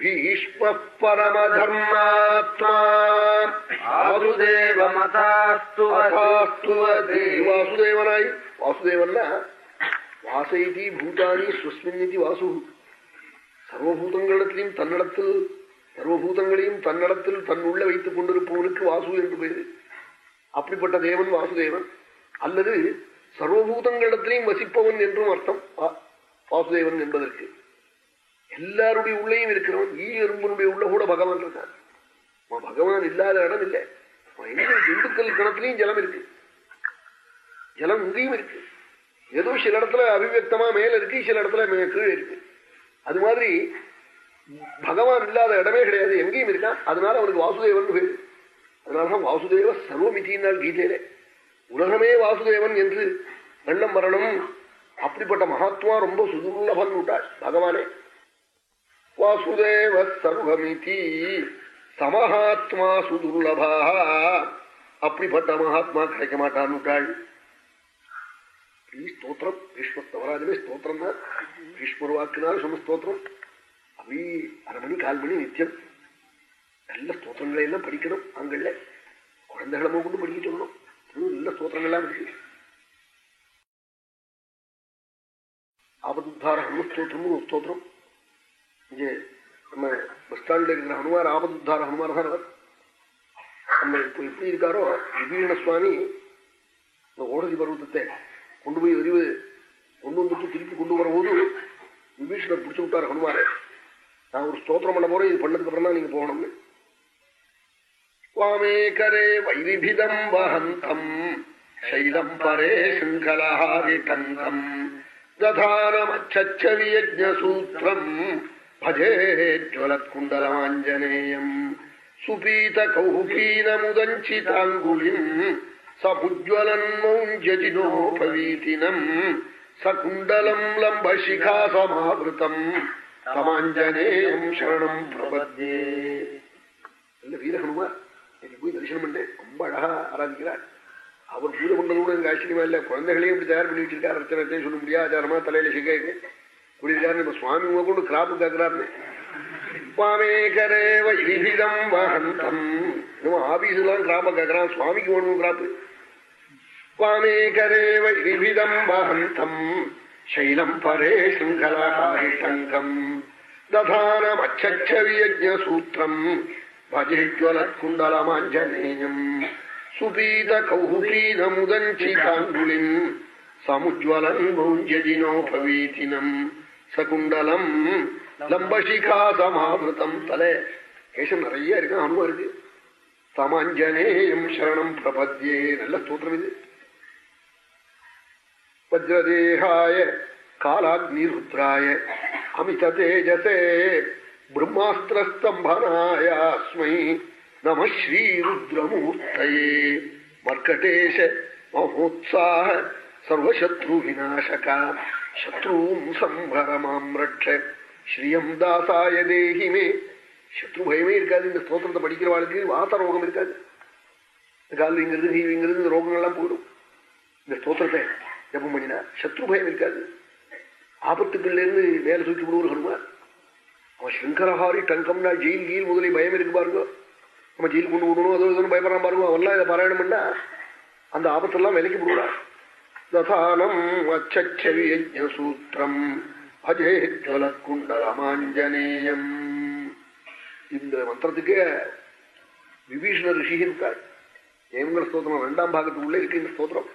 பீஷ்ம பரமதர்மாத்மா அதாஸ்துவதி வாசுதேவனாய் வாசுதேவன்னா வாசைதி பூதானி ஸ்வஸ்மின்னிதி வாசு. சர்வபூதங்களிடத்திலையும் தன்னிடத்தில் சர்வபூதங்களையும் தன்னிடத்தில் தன்னுள்ள வைத்துக் கொண்டிருப்பவனுக்கு வாசு என்று பெயரு. அப்படிப்பட்ட தேவன் வாசுதேவன். அல்லது சர்வபூதங்களிடத்திலையும் வசிப்பவன் என்றும் அர்த்தம் வா- வாசுதேவன் என்பதற்கு. எல்லாருடைய உள்ளேயும் இருக்கிறவன் ஈ எறும்பனுடைய உள்ள கூட பகவான் இருக்கான் பகவான் இல்லாத இடம் இல்லை. எங்க திண்டுக்கல் கிணத்துலயும் ஜலம் இருக்கு. ஜலம் இங்கேயும் இருக்கு. ஏதோ சில இடத்துல அபிவியக்தமா மேல இருக்கு சில இடத்துல கீழே இருக்கு. அது மாதிரி பகவான் இல்லாத இடமே கிடையாது. எங்கேயும் இருக்கான் அதனால அவனுக்கு வாசுதேவன் பேரு. அதனாலதான் வாசுதேவ சர்வமிதினால் கீதையிலே உலகமே வாசுதேவன் என்று எண்ணம் வரணும் அப்படிப்பட்ட மகாத்மா ரொம்ப சுதுர்லபன் விட்டாள் பகவானே. வாசுதேவ சர்வமிதி சமஹாத்மா சுதுர்லபா. அப்படிப்பட்ட மகாத்மா கிடைக்க மாட்டான் விட்டாள். ഈ സ്തോത്രം ഭീഷ്മസ്തവരാജനെ സ്തോത്രം ഭീഷ്മർ വാക്കിനാൽ സമസ്തോത്രം அப்படி அரை மணி கால் மணி நித்தியம் நல்ல ஸ்தோத்திரங்களை எல்லாம் படிக்கணும் ஆண்கள்ல குழந்தைகளமோ கொண்டு படிக்க சொல்லணும் நல்ல ஸ்தோத்திரங்கள்லாம் இருக்கு ஆபதுத்தார ஹனு ஸ்தோத்திரம்னு ஒரு ஸ்தோத்திரம் இங்கே நம்ம பஸ் ஸ்டாண்ட்ல இருக்கிற ஹனுமார் ஆபதுத்தார ஹனுமார் தான் நம்ம இப்போ எப்படி இருக்காரோ விபீண சுவாமி இந்த ஓடதி பருவத்தை கொண்டு போய் எறிவு கொண்டு வந்துட்டு திருப்பி கொண்டு வரும்போது விபீஷணர் பிடிச்சு விட்டார் ஹனுமாரே. நான் ஒரு ஸ்தோத்திரம் பண்ண போறேன் இது பண்ணதுக்கு அப்புறம் தான் நீங்க போகணும்னு. சுவாமேகரே வைரிபிதம் வஹந்தம் சைலம் பரே சிங்கலாரிகந்தம் ததானமச்சவியஜூத்திரம் பஜே ஜ்வலத்குண்டலமாஞ்சனேயம் சுபீத கௌபீனமுதஞ்சிதாங்குலிம் சபுஜ்வலன்மௌஞ்சஜினோபவீதினம் சகுண்டலம் லம்பசிகா சமாவிருத்தம் தமாஞ்சனேயம் சரணம் பிரபத்யே நல்ல வீர ஹனுமார் போய் தரிசனம் பண்ணேன் ரொம்ப அழகா ஆராதிக்கிறார் அவர் பூஜை பண்றதோட எனக்கு ஆச்சரியமா இல்ல குழந்தைகளையும் இப்படி தயார் பண்ணி வச்சிருக்காரு அர்ச்சனத்தையும் சொல்ல முடியாது ஆச்சாரமா தலையில சிக்காயிருக்கு இப்படி இருக்காரு நம்ம சுவாமி உங்க கொண்டு கிராப்பு கேட்கிறாருன்னு சுவாமேகரே வைரிபிதம் வஹந்தம் இன்னும் ஆபீஸ்லாம் கேட்கறான் சுவாமிக்கு வேணும் கிராப்பு வாமேகரேவிதம் வஹந்தம் சைலம் பரே சிங்கலாகாரிஷங்கம் ததானமச்சவியஜூத்திரம் பஜேஜ்வலகுண்டலமாஞ்சநேயம் சுபீதகௌபீதமுதஞ்சிதாண்டுலிம் சமுஜ்வலம் பூஞ்சதினோபவீதினம் சகுண்டலம் லம்பசிகாசமாவிருத்தம் தலே கேசம் நிறைய இருக்கு அனுபவம் இருக்கு। தமாஞ்சனேயம் சரணம் பிரபத்தியே நல்ல ஸ்தோத்திரம் இது வஜ்ரதேகாய காலாக்னிருத்ராய அமித தேஜசே பிரம்மாஸ்திரஸ்தம்பனாயாஸ்மை நம ஸ்ரீருத்ரமூர்த்தயே. மர்கடேஷ மமோத்சாக சர்வசத்ரு விநாசகா சத்ரூம் சம்பரமாம் ரட்ச ஸ்ரீயம் தாசாய தேகிமே சத்ரு பயமே இருக்காது இந்த ஸ்தோத்திரத்தை படிக்கிறவாளுக்கு வாத்த ரோகம் இருக்காது கால் இங்கிருந்து நீ இங்கிருந்து இந்த ரோகங்கள்லாம் போயிடும் இந்த ஸ்தோத்திரத்தை ஜபம் பண்ணினா? சத்ரு பயம் இருக்காது. ஆபத்துக்கள்ல இருந்து மேல தூக்கி விடுவோர் ஹனுமான் அவன் சங்கரஹாரி டங்கம்னா ஜெயில் கீழ் முதலே பயம் இருக்கு பாருங்க. நம்ம ஜெயில் கொண்டு விடணும் அதோ இதோ பயப்படாம பாருங்க. அவன்லாம் இதை பாராயணம் பண்ணா அந்த ஆபத்தெல்லாம் விலைக்கு போடுறான் ததானம் அச்சவி சூத்திரம். அஜே ராமாஞ்சனேயம் இந்த மந்திரத்துக்கு விபீஷண ரிஷி இருக்கார். ஏமங்கல ஸ்தோத்திரம் ரெண்டாம் பாகத்துக்குள்ளே இருக்கு இந்த ஸ்தோத்திரம்.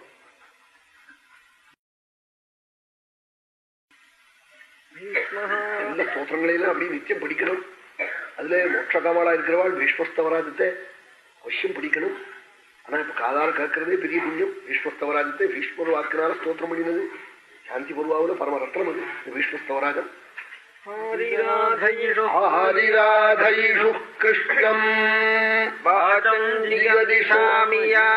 எல்லா ஸ்தோத்திரங்களையெல்லாம் அப்படி நித்தியம் படிக்கணும். அதுல மோட்சகாமாலா இருக்கிறவாள் பீஷ்மஸ்தவராஜத்தை அவசியம் படிக்கணும். ஆனா இப்ப காதால கேட்கறதே பெரிய புண்ணியம். பீஷ்மஸ்தவராஜத்தை பீஷ்மர் வாக்குனால ஸ்தோத்திரம் பண்ணினது. சாந்தி பருவாவில் பரம ரத்னம் அது பீஷ்மஸ்தவராஜம் ஆதிராதைஷு கிருஷ்ணம். ஜிகதிஷாமியாம்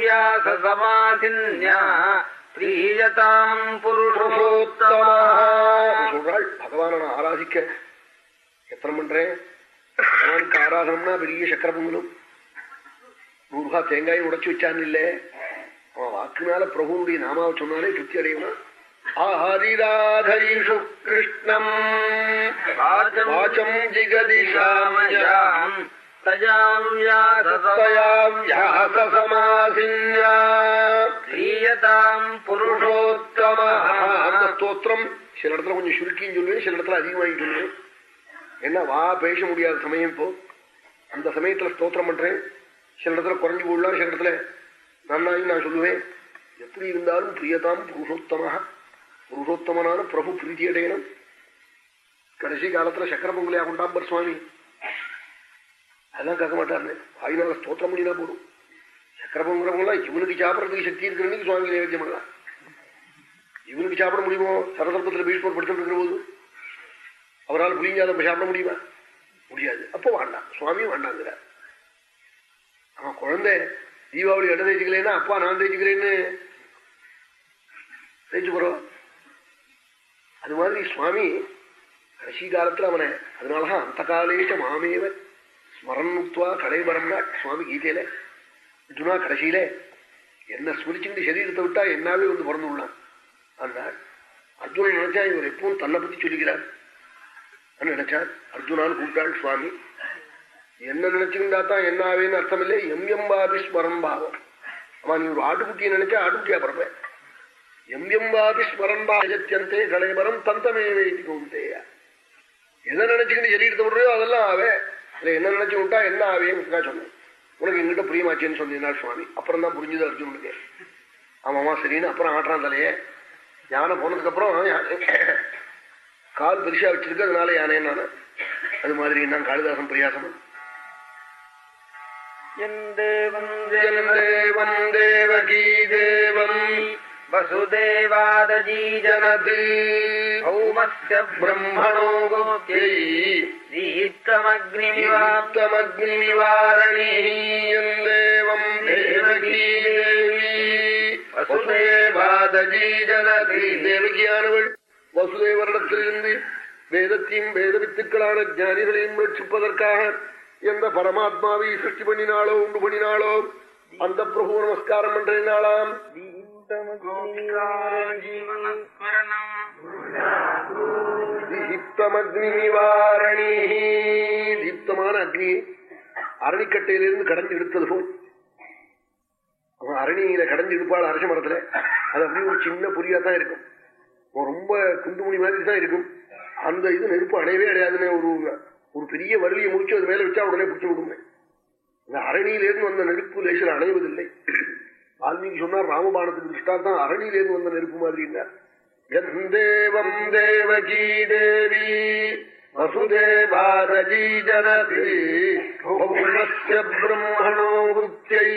வியாசமாசின்யா பிரியதாம் சொல்றாள். பகவான நான் ஆராதிக்க எத்தனை பண்றேன். பகவானுக்கு ஆராதனம்னா பெரிய சக்கர பொங்கலும். நூறு ரூபாய் தேங்காய் உடைச்சு வச்சான்னு இல்ல. அவன் வாக்குனால பிரபுனுடைய நாமாவை சொன்னாலே திருப்தி ஆஹரிராதைஷு கிருஷ்ணம். வாச்சம் ஜிகதிஷாமயாம் ஸ்தோத்திரம் சில இடத்துல கொஞ்சம் சுருக்கின்னு சொல்லுவேன் சில இடத்துல அதிகமாகி சொல்லுவேன் என்ன வா பேச முடியாத சமயம் இப்போ அந்த சமயத்துல ஸ்தோத்திரம் பண்றேன் சில இடத்துல குறைஞ்சு போடலாம் சில இடத்துல நன்னாயும் நான் சொல்லுவேன் எப்படி இருந்தாலும் பிரியதாம் புருஷோத்தமாக புருஷோத்தமனான பிரபு பிரீத்தி அடையணும் கடைசி காலத்துல சக்கர பொங்கலையா கொண்டாம்பர் சுவாமி அதெல்லாம் கேட்க மாட்டாருன்னு. வாயினால ஸ்தோத்திரம் பண்ணினா போடும் சக்கரபங்கிறவங்களாம் இவனுக்கு சாப்பிடறதுக்கு சக்தி இருக்கிறன்னு சுவாமி நைவேத்தியம் பண்ணலாம் இவனுக்கு சாப்பிட முடியுமோ? சரதர்ப்பத்தில் பீஷ்மர் படுத்துட்டு இருக்கிற போது? அவரால் நம்ம சாப்பிட முடியுமா? முடியாது. அப்போ வேண்டாம். சுவாமியும் வேண்டாங்கிறார். அவன் குழந்தை தீபாவளி இடம் தேய்ச்சிக்கலன்னா அப்பா நான் தேய்ச்சிக்கிறேன்னு தேய்ச்சி போறோம். அது மாதிரி சுவாமி கடைசி காலத்துல அவனை அதனாலதான் அந்த காலேச்ச மாமேவன் ஸ்மரணுத்வா கடைபரம்னா சுவாமி கீதையில அர்ஜுனா கடைசியில என்ன ஸ்மரிச்சுட்டு சரீரத்தை விட்டா என்னாவே வந்து பிறந்து விடலாம். ஆனால் அர்ஜுனன் நினைச்சா இவர் எப்பவும் தன்னை பத்தி சொல்லிக்கிறார். நினைச்சார் அர்ஜுனான்னு கூப்பிட்டாள் சுவாமி என்ன நினைச்சுக்கிட்டா தான் என்ன ஆவேன்னு அர்த்தம் இல்லை எம் எம் பாபி ஸ்மரன் பாவம். ஆமா நீ ஒரு ஆட்டுக்குட்டியை நினைச்சா ஆட்டுக்குட்டியா பிறப்பேன் எம் எம் ஸ்மரன் பாஜத்தியந்தே கலைபரம் தந்தமேவே என்ன நினைச்சுக்கிட்டு சரீரத்தை விடுறியோ அதெல்லாம் ஆவே. இல்ல என்ன நினைச்சு விட்டா என்ன ஆவேன்னு சொன்னேன். உனக்கு எங்கிட்ட புரியமாச்சேன்னு சொன்னீங்கன்னா சுவாமி. அப்புறம் தான் புரிஞ்சுது அர்ஜுனுக்கு. ஆமாமா சரின்னு அப்புறம் ஆட்டுறான் தலையே. யானை போனதுக்கு அப்புறம் கால் பெருசா வச்சிருக்கு அதனால யானை நானு அது மாதிரி நான் காளிதாசன் பிரியாசம்? தேவம் தேவம் தேவகீ தேவம். வசுதேவாதஜீ ஜனது பௌமஸ்ய பிரம்மணோ கோப்யை தீப்தமக்னிமிவாம் தீப்தமக்னிவாரணீயம் தேவம் தேவகீ தேவி வசுதேவாதஜீ ஜனதி தேவகியானவள் வசுதேவரிடத்திலிருந்து வேதத்தையும் வேத வித்துக்களான ஞானிகளையும் ரட்சிப்பதற்காக எந்த பரமாத்மாவை சிருஷ்டி பண்ணினாளோ உண்டு பண்ணினாளோ அந்த பிரபு நமஸ்காரம் பண்றாளாம் ஜீவனஸ்மரணம் தீப்தமக்னிவாரணி தீப்தமான அக்னியை அரணிக்கட்டையிலிருந்து கடந்து எடுத்தது போல். அவன் அரணியில கடந்து எடுப்பாள் அரச மரத்துல. அது அப்படியே ஒரு சின்ன புரியா தான் இருக்கும். ரொம்ப குண்டுமணி மாதிரி தான் இருக்கும். அந்த இது நெருப்பு அடையவே அடையாதுன்னு ஒரு ஒரு பெரிய வலியை முடிச்சு அது மேல வச்சா உடனே பிடிச்சு விடுமே. இந்த அரணியிலிருந்து அந்த நெருப்பு லேசில் அணைவதில்லை வால்மீகி சொன்னார் ராமபாணத்துக்கு திருஷ்டாந்தான் அரணியிலேருந்து வந்த நெருப்பு மாதிரி தேவம் தேவகீ தேவி. வசுதேவாரஜீ ஜனதி பிரம்மணோ விருத்தியை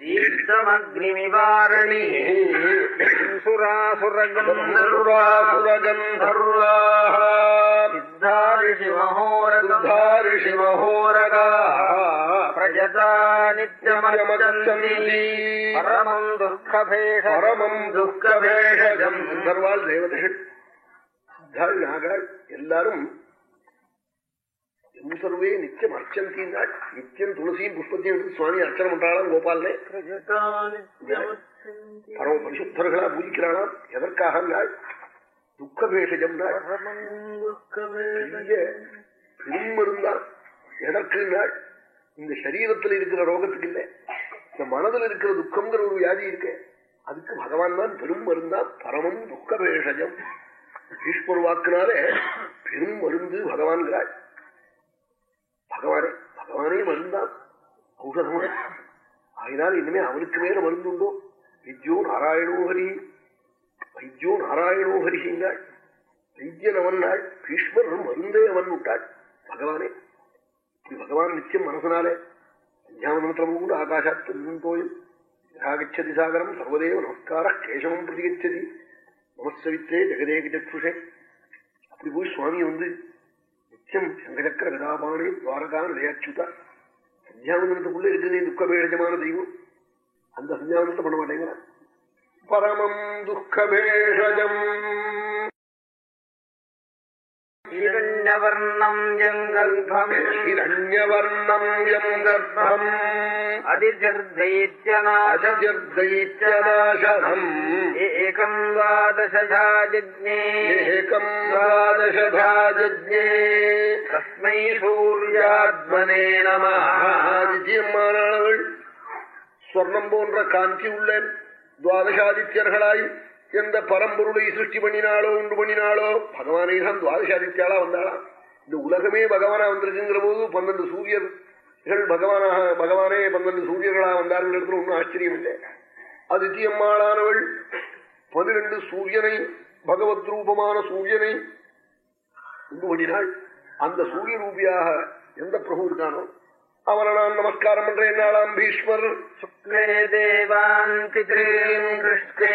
தீர்த்தமக்னிவாரணி பிரஜதா நித்தியமச்சந்தி பரமம் துர்க்கபேஷ பரமம் துக்கபேஷகம் சர்வால் தேவதைகள் சித்தாள் நாகாள் எல்லாரும் சர்வே நித்தியம் அர்ச்சந்தினாள் நித்தியம் துளசியும் புஷ்பத்தையும் எடுத்து சுவாமி அர்ச்சனை பண்றாளாம் கோபாலனே பரம பரிசுத்தர்களா பூஜிக்கிறாளாம் எதற்காக நாள் துக்க பேஷஜம் பெருமருந்தான் எதற்கு நாள் இந்த சரீரத்தில் இருக்கிற ரோகத்துக்கு இல்லை இந்த மனதில் இருக்கிற துக்கம்ங்கிற ஒரு வியாதி இருக்க அதுக்கு பகவான் தான் பெரும் மருந்தான் பரமம் துக்க பேஷஜம் ஈஸ்வர் வாக்குனாலே பெரும் மருந்து பகவான்கிறாள் பகவானே பகவானே மருந்தான் ஔஷதமான ஆகினால் இனிமே அவனுக்கு மேல மருந்துண்டோ வித்யோ நாராயணோ ஹரி. வைத்தியோ நாராயணோ ஹரிங்காள் வைத்தியன் அவன் நாள் பீஷ்மர் மருந்தே அவன் விட்டாள் பகவானே இப்படி பகவான் நிச்சயம் மனசனாலே சந்தியாவனத்திரம் கூட ஆகாஷாத் தோயும் யதாகச்சதி சாகரம் சர்வதேவ நமஸ்கார கேசவம் பிரதிகச்சதி. நமஸ்தவித்தே ஜெகதேக சக்ஷுஷே அப்படி போய் சுவாமி வந்து நித்தியம் சங்கசக்கர கதாபானே துவாரகா நிலையாச்சுதா சந்தியாவந்தனத்துக்குள்ள இருக்குது துக்கபேஷமான தெய்வம் அந்த சந்தியாவந்தத்தை பண்ண மாட்டேங்கிறான் பரமம் துக்கபேஷஜம் ഹിരണ്യവർണം യം ഗർഭം. ഏകം തസ്മൈ സൂര്യാത്മനേ നമ. സ്വർണം പോன்ற കാന്തിയുള്ള ദ്വാദശാദിത്യർകളായി எந்த பரம்பொருளை சிருஷ்டி பண்ணினாலோ உண்டு பண்ணினாலோ பகவானை தான் துவாதசாதித்யாலா வந்தாளாம் இந்த உலகமே பகவானா வந்திருக்குங்கிற போது பன்னெண்டு சூரியர்கள் பகவானாக பகவானே பன்னெண்டு சூரியர்களா வந்தார்கள் இடத்துல ஒன்றும் ஆச்சரியம் இல்லை அதித்தியம்மாளானவள் பனிரெண்டு சூரியனை பகவத் ரூபமான சூரியனை உண்டு பண்ணினாள். அந்த சூரிய ரூபியாக எந்த பிரபு இருக்கானோ அவரை நான் நமஸ்காரம் பண்றேன் நாளாம் பீஷ்மர். சுக்லே தேவான் பித்ரீன் கிருஷ்ணே.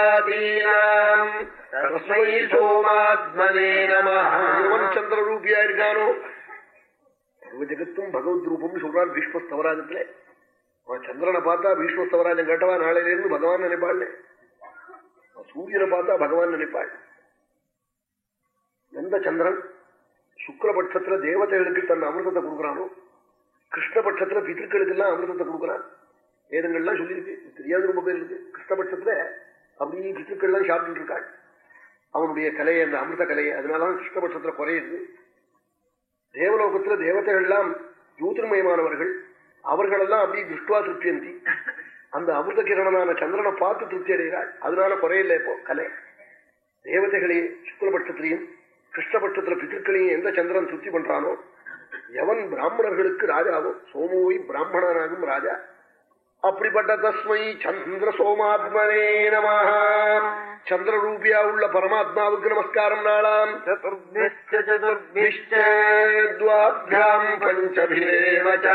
ராஜாத்விஜாதீனாம் தஸ்மை சோமாத்மனே நம இவன் சந்திர ரூபியா இருக்கானோ ஜகத்தும் பகவத் ரூபம் சொல்றான் பீஷ்மஸ்தவராஜத்துல சந்திரனை பார்த்தா பீஷ்மஸ்தவராஜன் கேட்டவா? நாளையிலிருந்து பகவான் நினைப்பாள்னே. சூரியனை பார்த்தா பகவான் நினைப்பாள் எந்த சந்திரன் சுக்லபட்சத்துல தேவதைகளுக்கு தன் அமிர்தத்தை கொடுக்குறானோ கிருஷ்ணபட்சத்துல பித்திருக்களுக்கு எல்லாம் அமிர்தத்தை கொடுக்குறான். வேதங்கள்லாம் சொல்லியிருக்கு தெரியாது ரொம்ப பேர் இருக்கு. கிருஷ்ணபட்சத்துல அப்படியே பித்திருக்கள்லாம் சாப்பிட்டு இருக்காள் அவனுடைய கலையை அந்த அமிர்த கலையை அதனாலதான் கிருஷ்ணபட்சத்துல குறையுது. தேவலோகத்துல தேவதைகள் எல்லாம் ஜோதிர்மயமானவர்கள். அவர்களெல்லாம் அப்படியே திருஷ்டுவா திருப்தியந்தி அந்த அமிர்த கிரணமான சந்திரனை பார்த்து திருப்தி அடைகிறாள். அதனால குறையில்லை இப்போ கலை. தேவதைகளையும் சுக்லபட்சத்திலையும் கிருஷ்ணபட்சத்துல பித்திருக்களையும் எந்த சந்திரன் திருப்தி பண்றானோ எவன் பிராமணர்களுக்கு ராஜாவோ சோமோய் பிராமணனாகும் ராஜா. அப்படிப்பட்ட தஸ்மை சந்திர சோமாத்மனே நம சந்திர ரூபியா உள்ள பரமாத்மாவுக்கு நமஸ்காரம் நாளாம். சதுர்பிஷ்ட சதுர்பிஷ்டாம் பஞ்சபிரேவச்ச.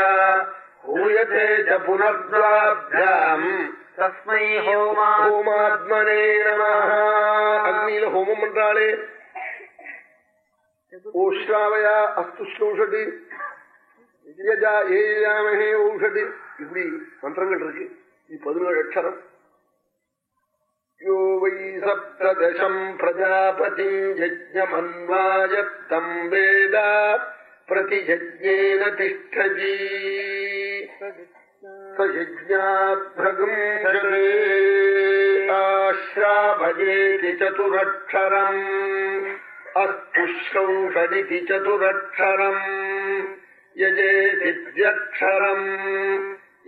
पञ्चभिरेव च हूयते च पुनर्द्वाभ्याम् तस्मै होमा ஹோமாத்மனே நம அக்னியில ஹோமம் பண்றாளே ஓஷ்ராவயா அஸ்து ஸ்லோஷடு யஜா ஏயாமஹே ஓஷடு இப்படி மந்திரங்கள் இருக்கு இது பதினேழு அக்ஷரம் யோ வை சப்ததசம் பிரஜாபதி யஜ்ஞமன்வாயத்தம் வேத प्रतियज्ञेन तिष्ठजी प्रयज्ञाभृगुंसगे चतुरक्षर चतुरक्षरम् अस्पुश्रौषदिति चतुरक्षरम्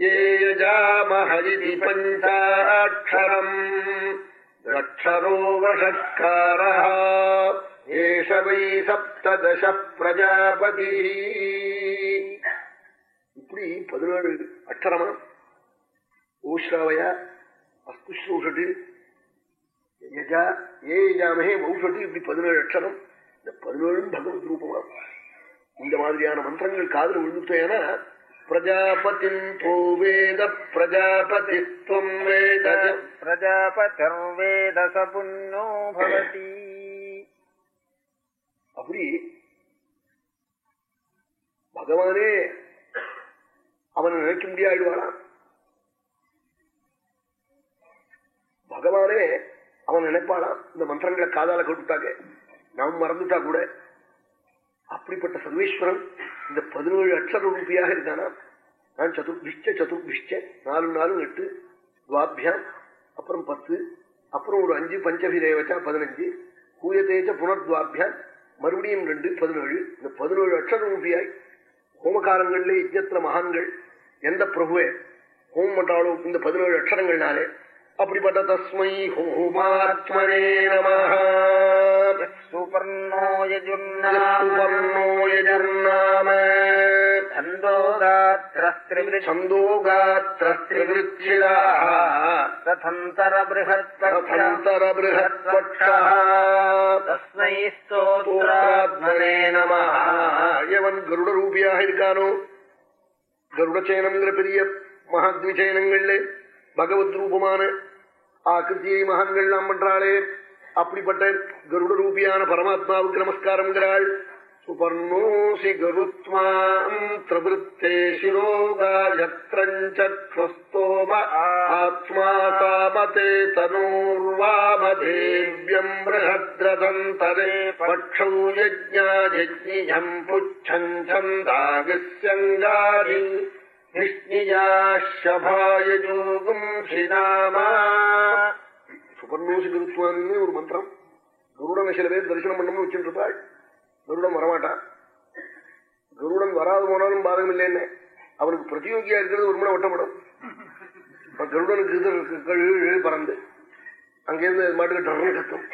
ये यजामहरिति पञ्चाक्षरम् रक्षरो ஏஷ வை சப்ததச பிரஜாபதி. இப்படி பதினேழு அக்ஷரமா ஓஷ்ராவையா அஸ்துஷ்ரூஷட்டு யஜா ஏ யஜாமகே வௌஷட்டு இப்படி பதினேழு அக்ஷரம் இந்த பதினேழும் பகவத் ரூபமா. இந்த மாதிரியான மந்திரங்கள் காதல் விழுந்துட்டேன்னா பிரஜாபதி பூவேத பிரஜாபதி பிரஜாபதி அப்படி பகவானே அவனை நினைக்க முடியாடுவாளாம் பகவானே அவன் நினைப்பாளாம். இந்த மந்திரங்களை காதால கேட்டுட்டாக்க நாம் மறந்துட்டா கூட. அப்படிப்பட்ட சர்வேஸ்வரன் இந்த பதினேழு அக்ஷர ரூபியாக இருந்தானா நான் சதுர்பிஷ்ட சதுர்பிஷ்ட நாலு நாலு எட்டு துவாபியாம் அப்புறம் பத்து அப்புறம் ஒரு அஞ்சு பஞ்சபிரேவச்சா பதினஞ்சு கூயத்தேச்ச புனர்துவாபியாம் மறுபடியும் ரெண்டு பதினேழு. இந்த பதினேழு அக்ஷர ரூபியாய் ஹோமகாலங்கள்ல யஜ்யத்துல மகான்கள் எந்த பிரபுவே ஹோம் பண்றாளோ இந்த பதினேழு அக்ஷரங்கள்னாலே அப்படிப்பட்ட தஸ்மை ஹோமாத்மனே நம சுபர்ணோ யஜுர்நாம சுவர்ணோ யஜர்நாம छन्दोगात्रस्त्रिवृ छन्दोगात्रस्त्रिवृच्छिराः तथन्तर रथन्तर बृहत्पक्षः तस्मै स्तोत्रात्मने नमः எவன் கருட ரூபியாக இருக்கானோ கருட சேனம்ங்கிற பெரிய மகாத்விச்சயனங்கள்ல பகவத் ரூபமான ஆக்கிருத்தியை மகான்கள்லாம் பண்றாளே அப்படிப்பட்ட கருட ரூபியான பரமாத்மாவுக்கு நமஸ்காரம்ங்கிறாள் சுபர்ணோசி கருத்வாம் பிரவருத்தே சிரோகாயத்ரஞ்சோம ஆத்மா சாமதே தனூர்வாமதேவ்யம் பிரஹத்ரதந்தரே பக்ஷௌ யஜ்ஞாஜ்ஞியம் புச்சம் சந்தாகிஸ்யங்காரி நிஷ்ணியாஷபாயோகம் ஸ்ரீநாமா சுபர்ணோசி கருத்வான்னு ஒரு மந்திரம் கருடனை சில பேர் தரிசனம் பண்ணணும்னு வச்சுட்டு இருப்பாள் கருடன் வரமாட்டான் கருடன் வராது போனாலும் பாதகம் இல்லைன்னு அவனுக்கு பிரதியோகியா இருக்கிறது ஒரு முறை ஒட்டப்படும். கருடனுக்கு கழு பறந்து. அங்கிருந்து மாட்டுக்கு டர்னு கத்தும்.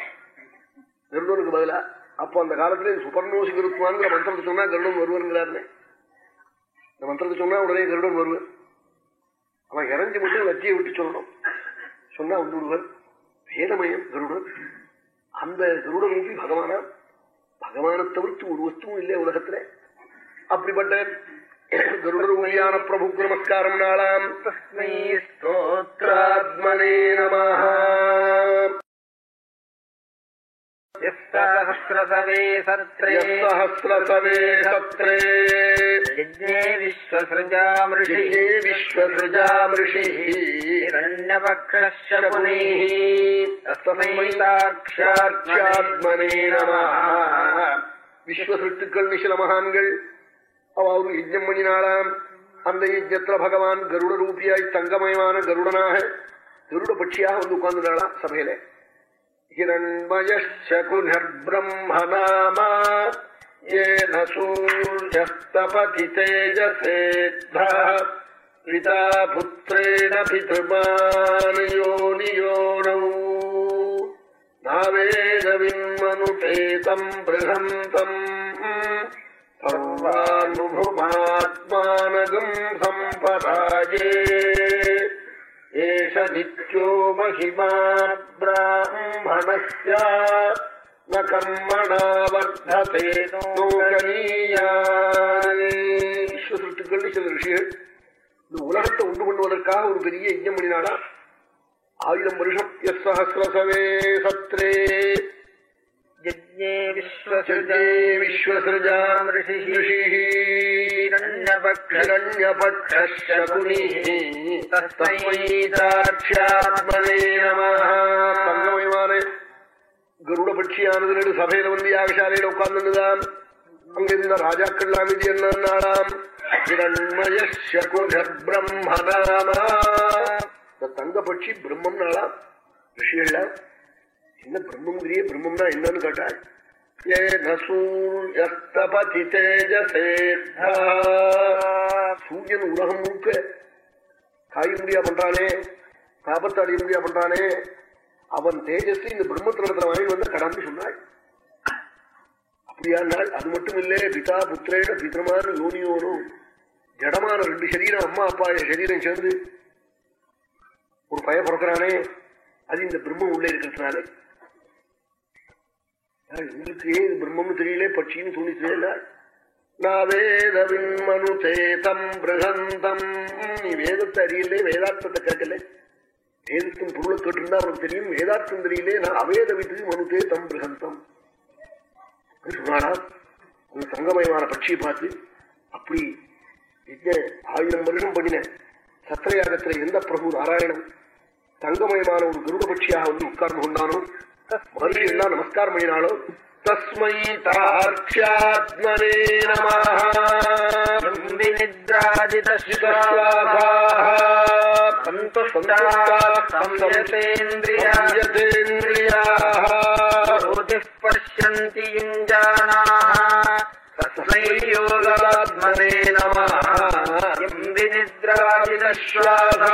கருடனுக்கு பதிலா அப்போ அந்த காலத்துல சுபர்ணோசி கருத்துவான்ங்கிற மந்திரத்தை சொன்னா கருடன் வருவருங்கிறாருன்னு இந்த மந்திரத்தை சொன்னா உடனே கருடன் வருவன் அவன் இறஞ்சி மட்டும் லட்சியை விட்டு சொல்லணும். சொன்னா வந்து வேதமயம் கருடன். அந்த கருடன் பகவானா பகவானை தவிர்த்து ஒரு வஸ்துவும் இல்லையே உலகத்துல? அப்படிப்பட்ட கருடர் உரியான பிரபு நமஸ்காரம் நாளாம். தஸ்மை ஸ்தோத்ராத்மனே நமாக सहस्रतवे सत्रे। सहस्रतवे सत्रे। यज्ञे विश्वसृजामृषिः। विश्वसृजामृषिः। हिरण्यवक्षश्च नमः விஸ்வசுத்துக்கள் நிசில மகான்கள் அவர் யஜ்ஞம் பண்ணினாலாம் அந்த யஜ்ஞத்துல பகவான் கருட ரூபியாய் தங்கமயமான கருடனாக கருட பட்சியாக வந்து உட்கார்ந்துடாளாம் சபையில. हिरण्मयश्चकुनिर्ब्रह्मनामा येन तेजसेद्धः पिता पुत्रेण पितृमान् योनियोनौ। नावेदविन्मनुपेतम् बृहन्तम् सर्वानुभुमात्मानगम् एष नित्यो महिमा ब्राह्मणस्य न कर्मणा वर्धते நோகனீயானே விஸ்வசிருட்டுக்கள் சில ரிஷிகள் இந்த உலகத்தை உண்டு பண்ணுவதற்காக ஒரு பெரிய யஜ்ஞம் பண்ணினாடா ஆயிரம் வருஷம் எஸ் சஹசிரசவே சத்ரே கருடபட்சியானது நடு சபையில வந்து யாகசாலையில உட்கார்ந்துதான் அங்கிருந்த ராஜாக்கள்லாம் இது என்ன நாடாம் பிரம்மநாமா இந்த தங்கபட்சி பிரம்மன் நாளாம் ரிஷிகள்லாம் என்ன பிரம்மங்கிறியே பிரம்மம்னா என்னன்னு கேட்டாள் சூரியன் உலகம் முழுக்க காய முடியா பண்றானே தாபத்தை அடைய முடியா பண்றானே அவன் தேஜஸ் இந்த பிரம்மத்திரத்துல வாங்கி வந்து கடந்து சொன்னாள். அப்படியானால் அது மட்டும் இல்ல பிதா புத்திரேன பிதமான யோனியோனும் ஜடமான ரெண்டு சரீரம் அம்மா அப்பா சரீரம் சேர்ந்து ஒரு பய பிறக்கிறானே அது இந்த பிரம்மம் உள்ள இருக்கிறதுனாலே. உங்களுக்கு இது பிரம்மம்னு தெரியல? பட்சின்னு தோணிச்சேல மனு சேதம் பிரகந்தம். நீ வேதத்தை அறியலே வேதார்த்தத்தை கேட்கல. வேதத்தின் பொருளை கேட்டிருந்தா அவனுக்கு தெரியும். வேதார்த்தம் தெரியலே நான் அவேத வித்து தேதம் தம் பிரகந்தம். சொன்னாடா அந்த தங்கமயமான பட்சியை பார்த்து அப்படி ஆயிரம் வருஷம் பண்ணின சத்திரயாகத்துல எந்த பிரபு நாராயணன் தங்கமயமான ஒரு கருட பட்சியாக வந்து உட்கார்ந்து கொண்டானோ? எல்லாம் நமஸ்காரம் பண்ணினாலோ தஸ்மை தாட்சியாத்மனே பசியந்தி யுஞ்சானாः தஸ்மை யோகாத்மனே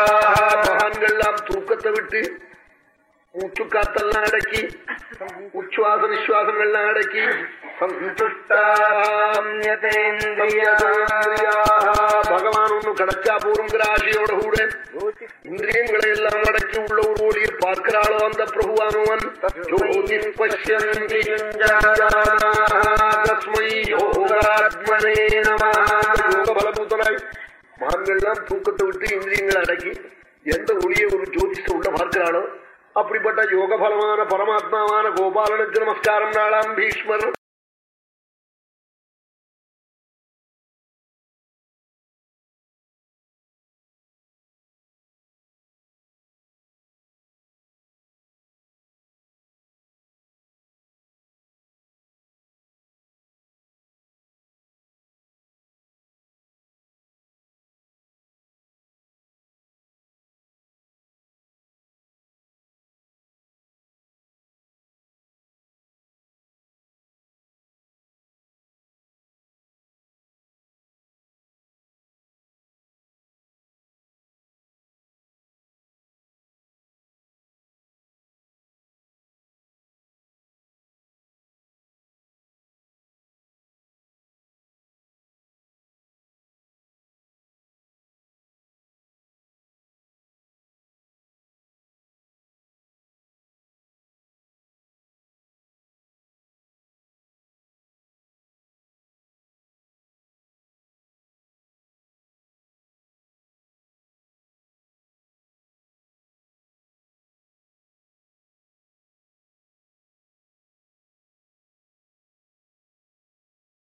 மகான்கள்லாம் தூக்கத்தை விட்டு மூச்சு காத்தெல்லாம் அடக்கி உச்சுவாச நிஸ்வாசம் எல்லாம் அடக்கி பகவான் ஒண்ணு கிடைச்சா போருங்கிற ஆசையோட கூட இந்திரியங்களை எல்லாம் அடக்கி உள்ள ஒரு ஒளியை பார்க்கிறாளோ அந்த பிரபுவானவன் தஸ்மை யோகாத்மனே நம பலபூத்தனாய் மகான்கள்லாம் தூக்கத்தை விட்டு இந்திரியங்களை அடக்கி எந்த ஒளியை ஒரு ஜோதிஷ உள்ள பார்க்கிறாளோ அப்படிப்பட்ட யோக பலமான பரமாத்மாவான கோபாலனுக்கு நமஸ்காரம் நாளாம் பீஷ்மர்.